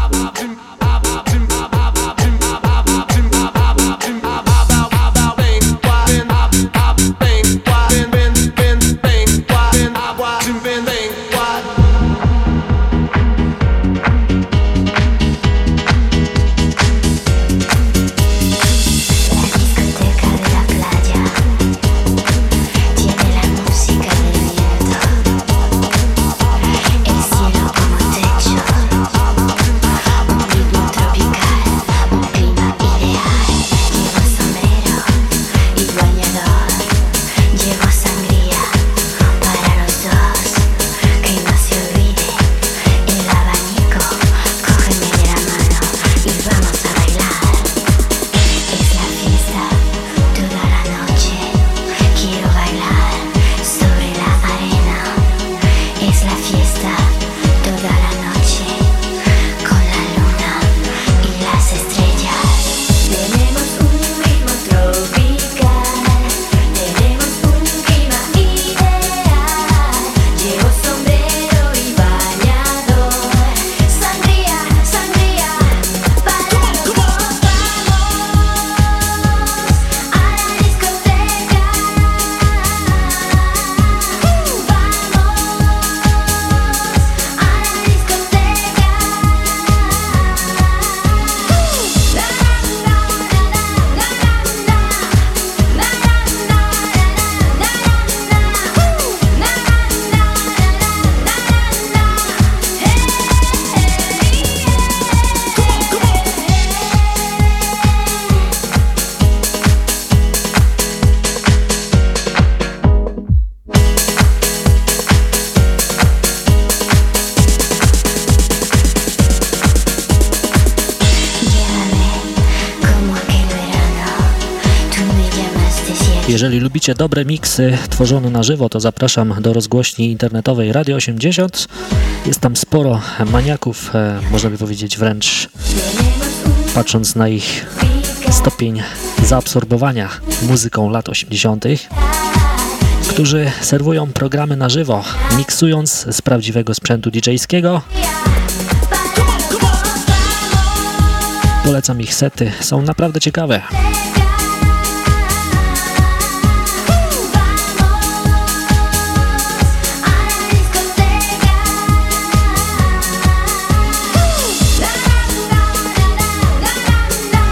Dobre miksy tworzone na żywo, to zapraszam do rozgłośni internetowej Radio 80. Jest tam sporo maniaków, e, można by powiedzieć wręcz patrząc na ich stopień zaabsorbowania muzyką lat 80., którzy serwują programy na żywo, miksując z prawdziwego sprzętu DJ-skiego. Polecam ich sety, są naprawdę ciekawe.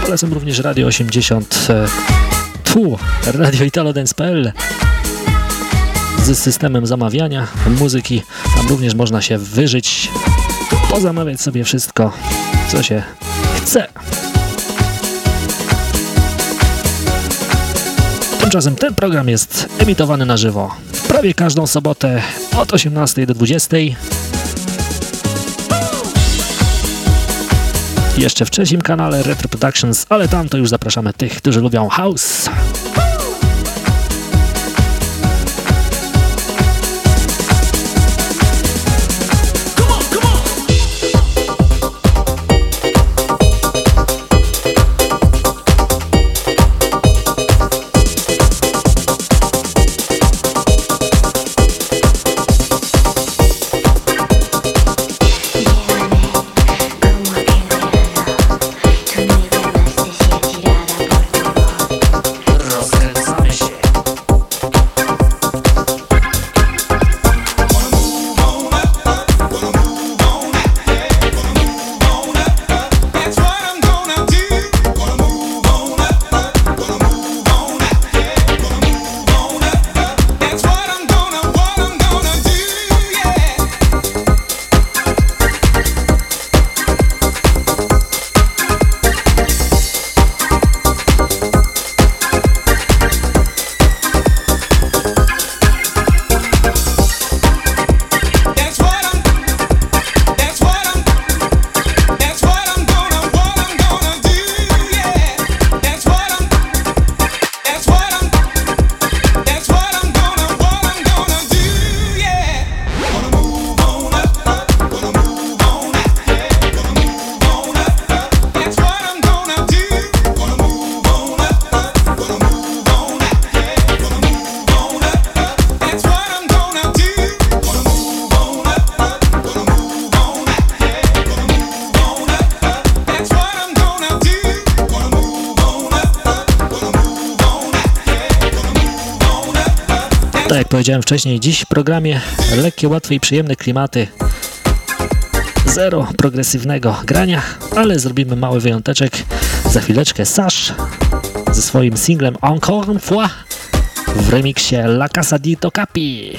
Polecam również Radio 80, e, tu, Radio Italo Dance.pl z systemem zamawiania muzyki. Tam również można się wyżyć, pozamawiać sobie wszystko, co się chce. Tymczasem ten program jest emitowany na żywo prawie każdą sobotę od 18 do 20. Jeszcze w trzecim kanale Retro Productions, ale tam to już zapraszamy tych, którzy lubią house. Powiedziałem wcześniej, dziś w programie lekkie, łatwe i przyjemne klimaty. Zero progresywnego grania, ale zrobimy mały wyjąteczek. Za chwileczkę Sash ze swoim singlem Encore fois w remiksie La Casa di Tocapi.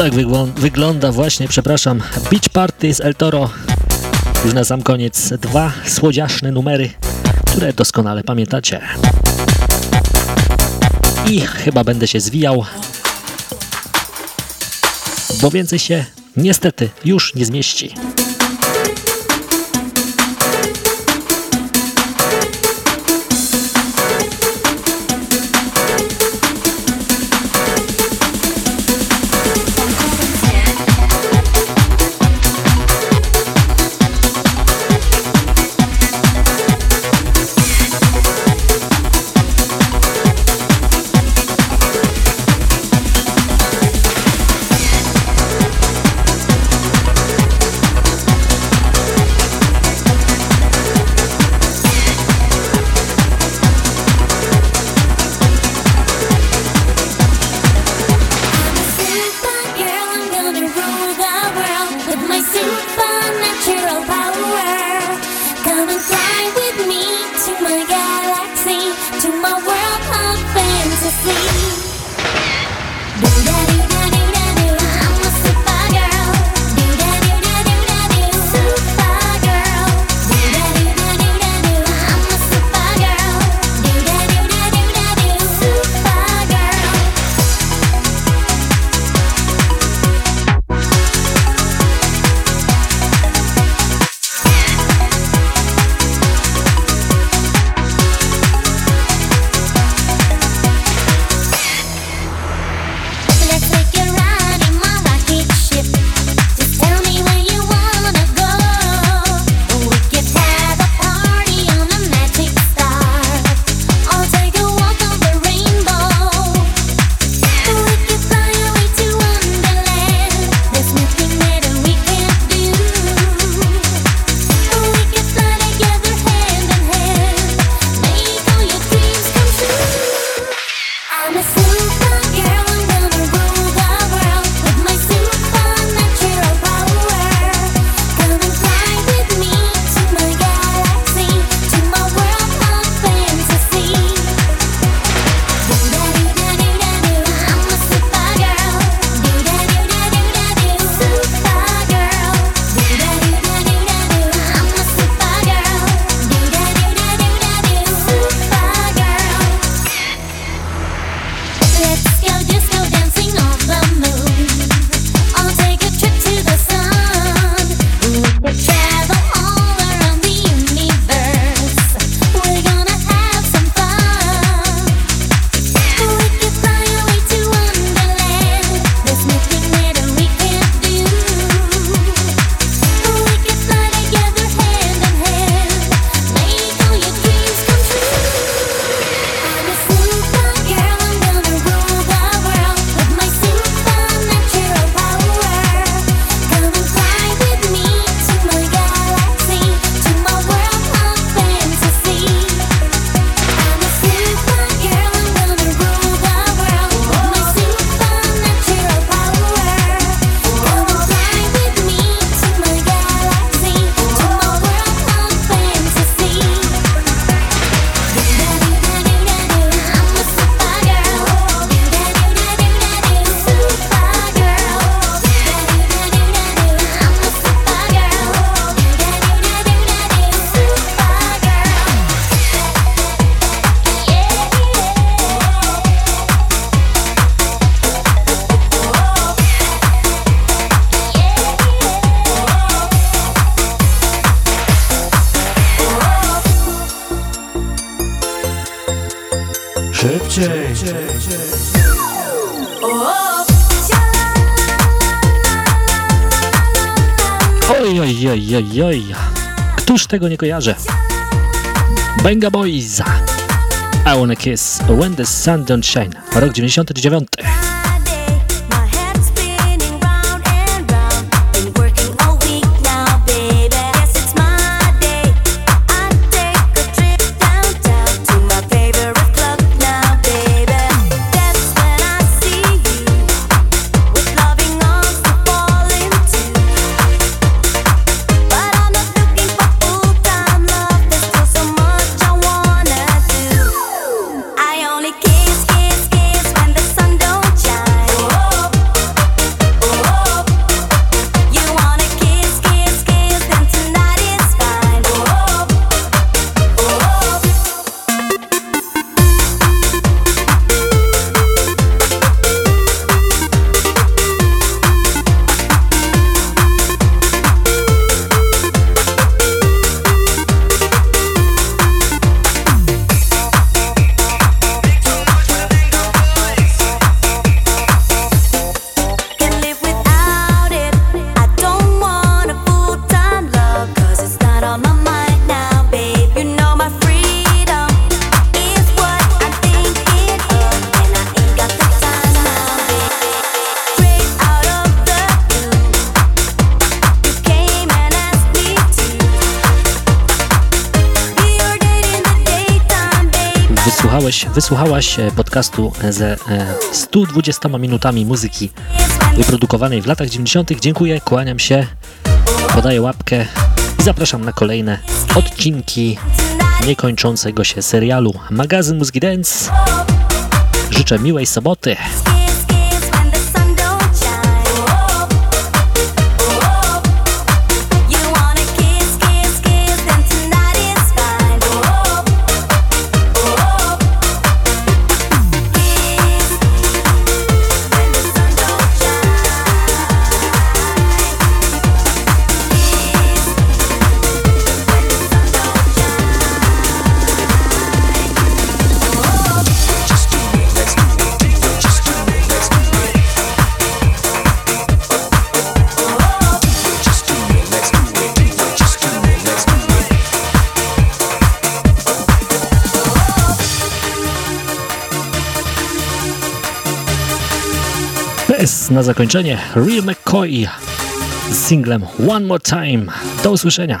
tak wygląda właśnie, przepraszam, Beach Party z El Toro. Już na sam koniec dwa słodziaszne numery, które doskonale pamiętacie. I chyba będę się zwijał, bo więcej się niestety już nie zmieści. tego nie kojarzę. Benga Boys. I wanna kiss when the sun don't shine. Rok 99. wysłuchałaś e, podcastu ze 120 e, minutami muzyki wyprodukowanej w latach 90. Dziękuję, kłaniam się, podaję łapkę i zapraszam na kolejne odcinki niekończącego się serialu Magazyn Mózgi Dance. Życzę miłej soboty. Na zakończenie Real McCoy z singlem One More Time. Do usłyszenia.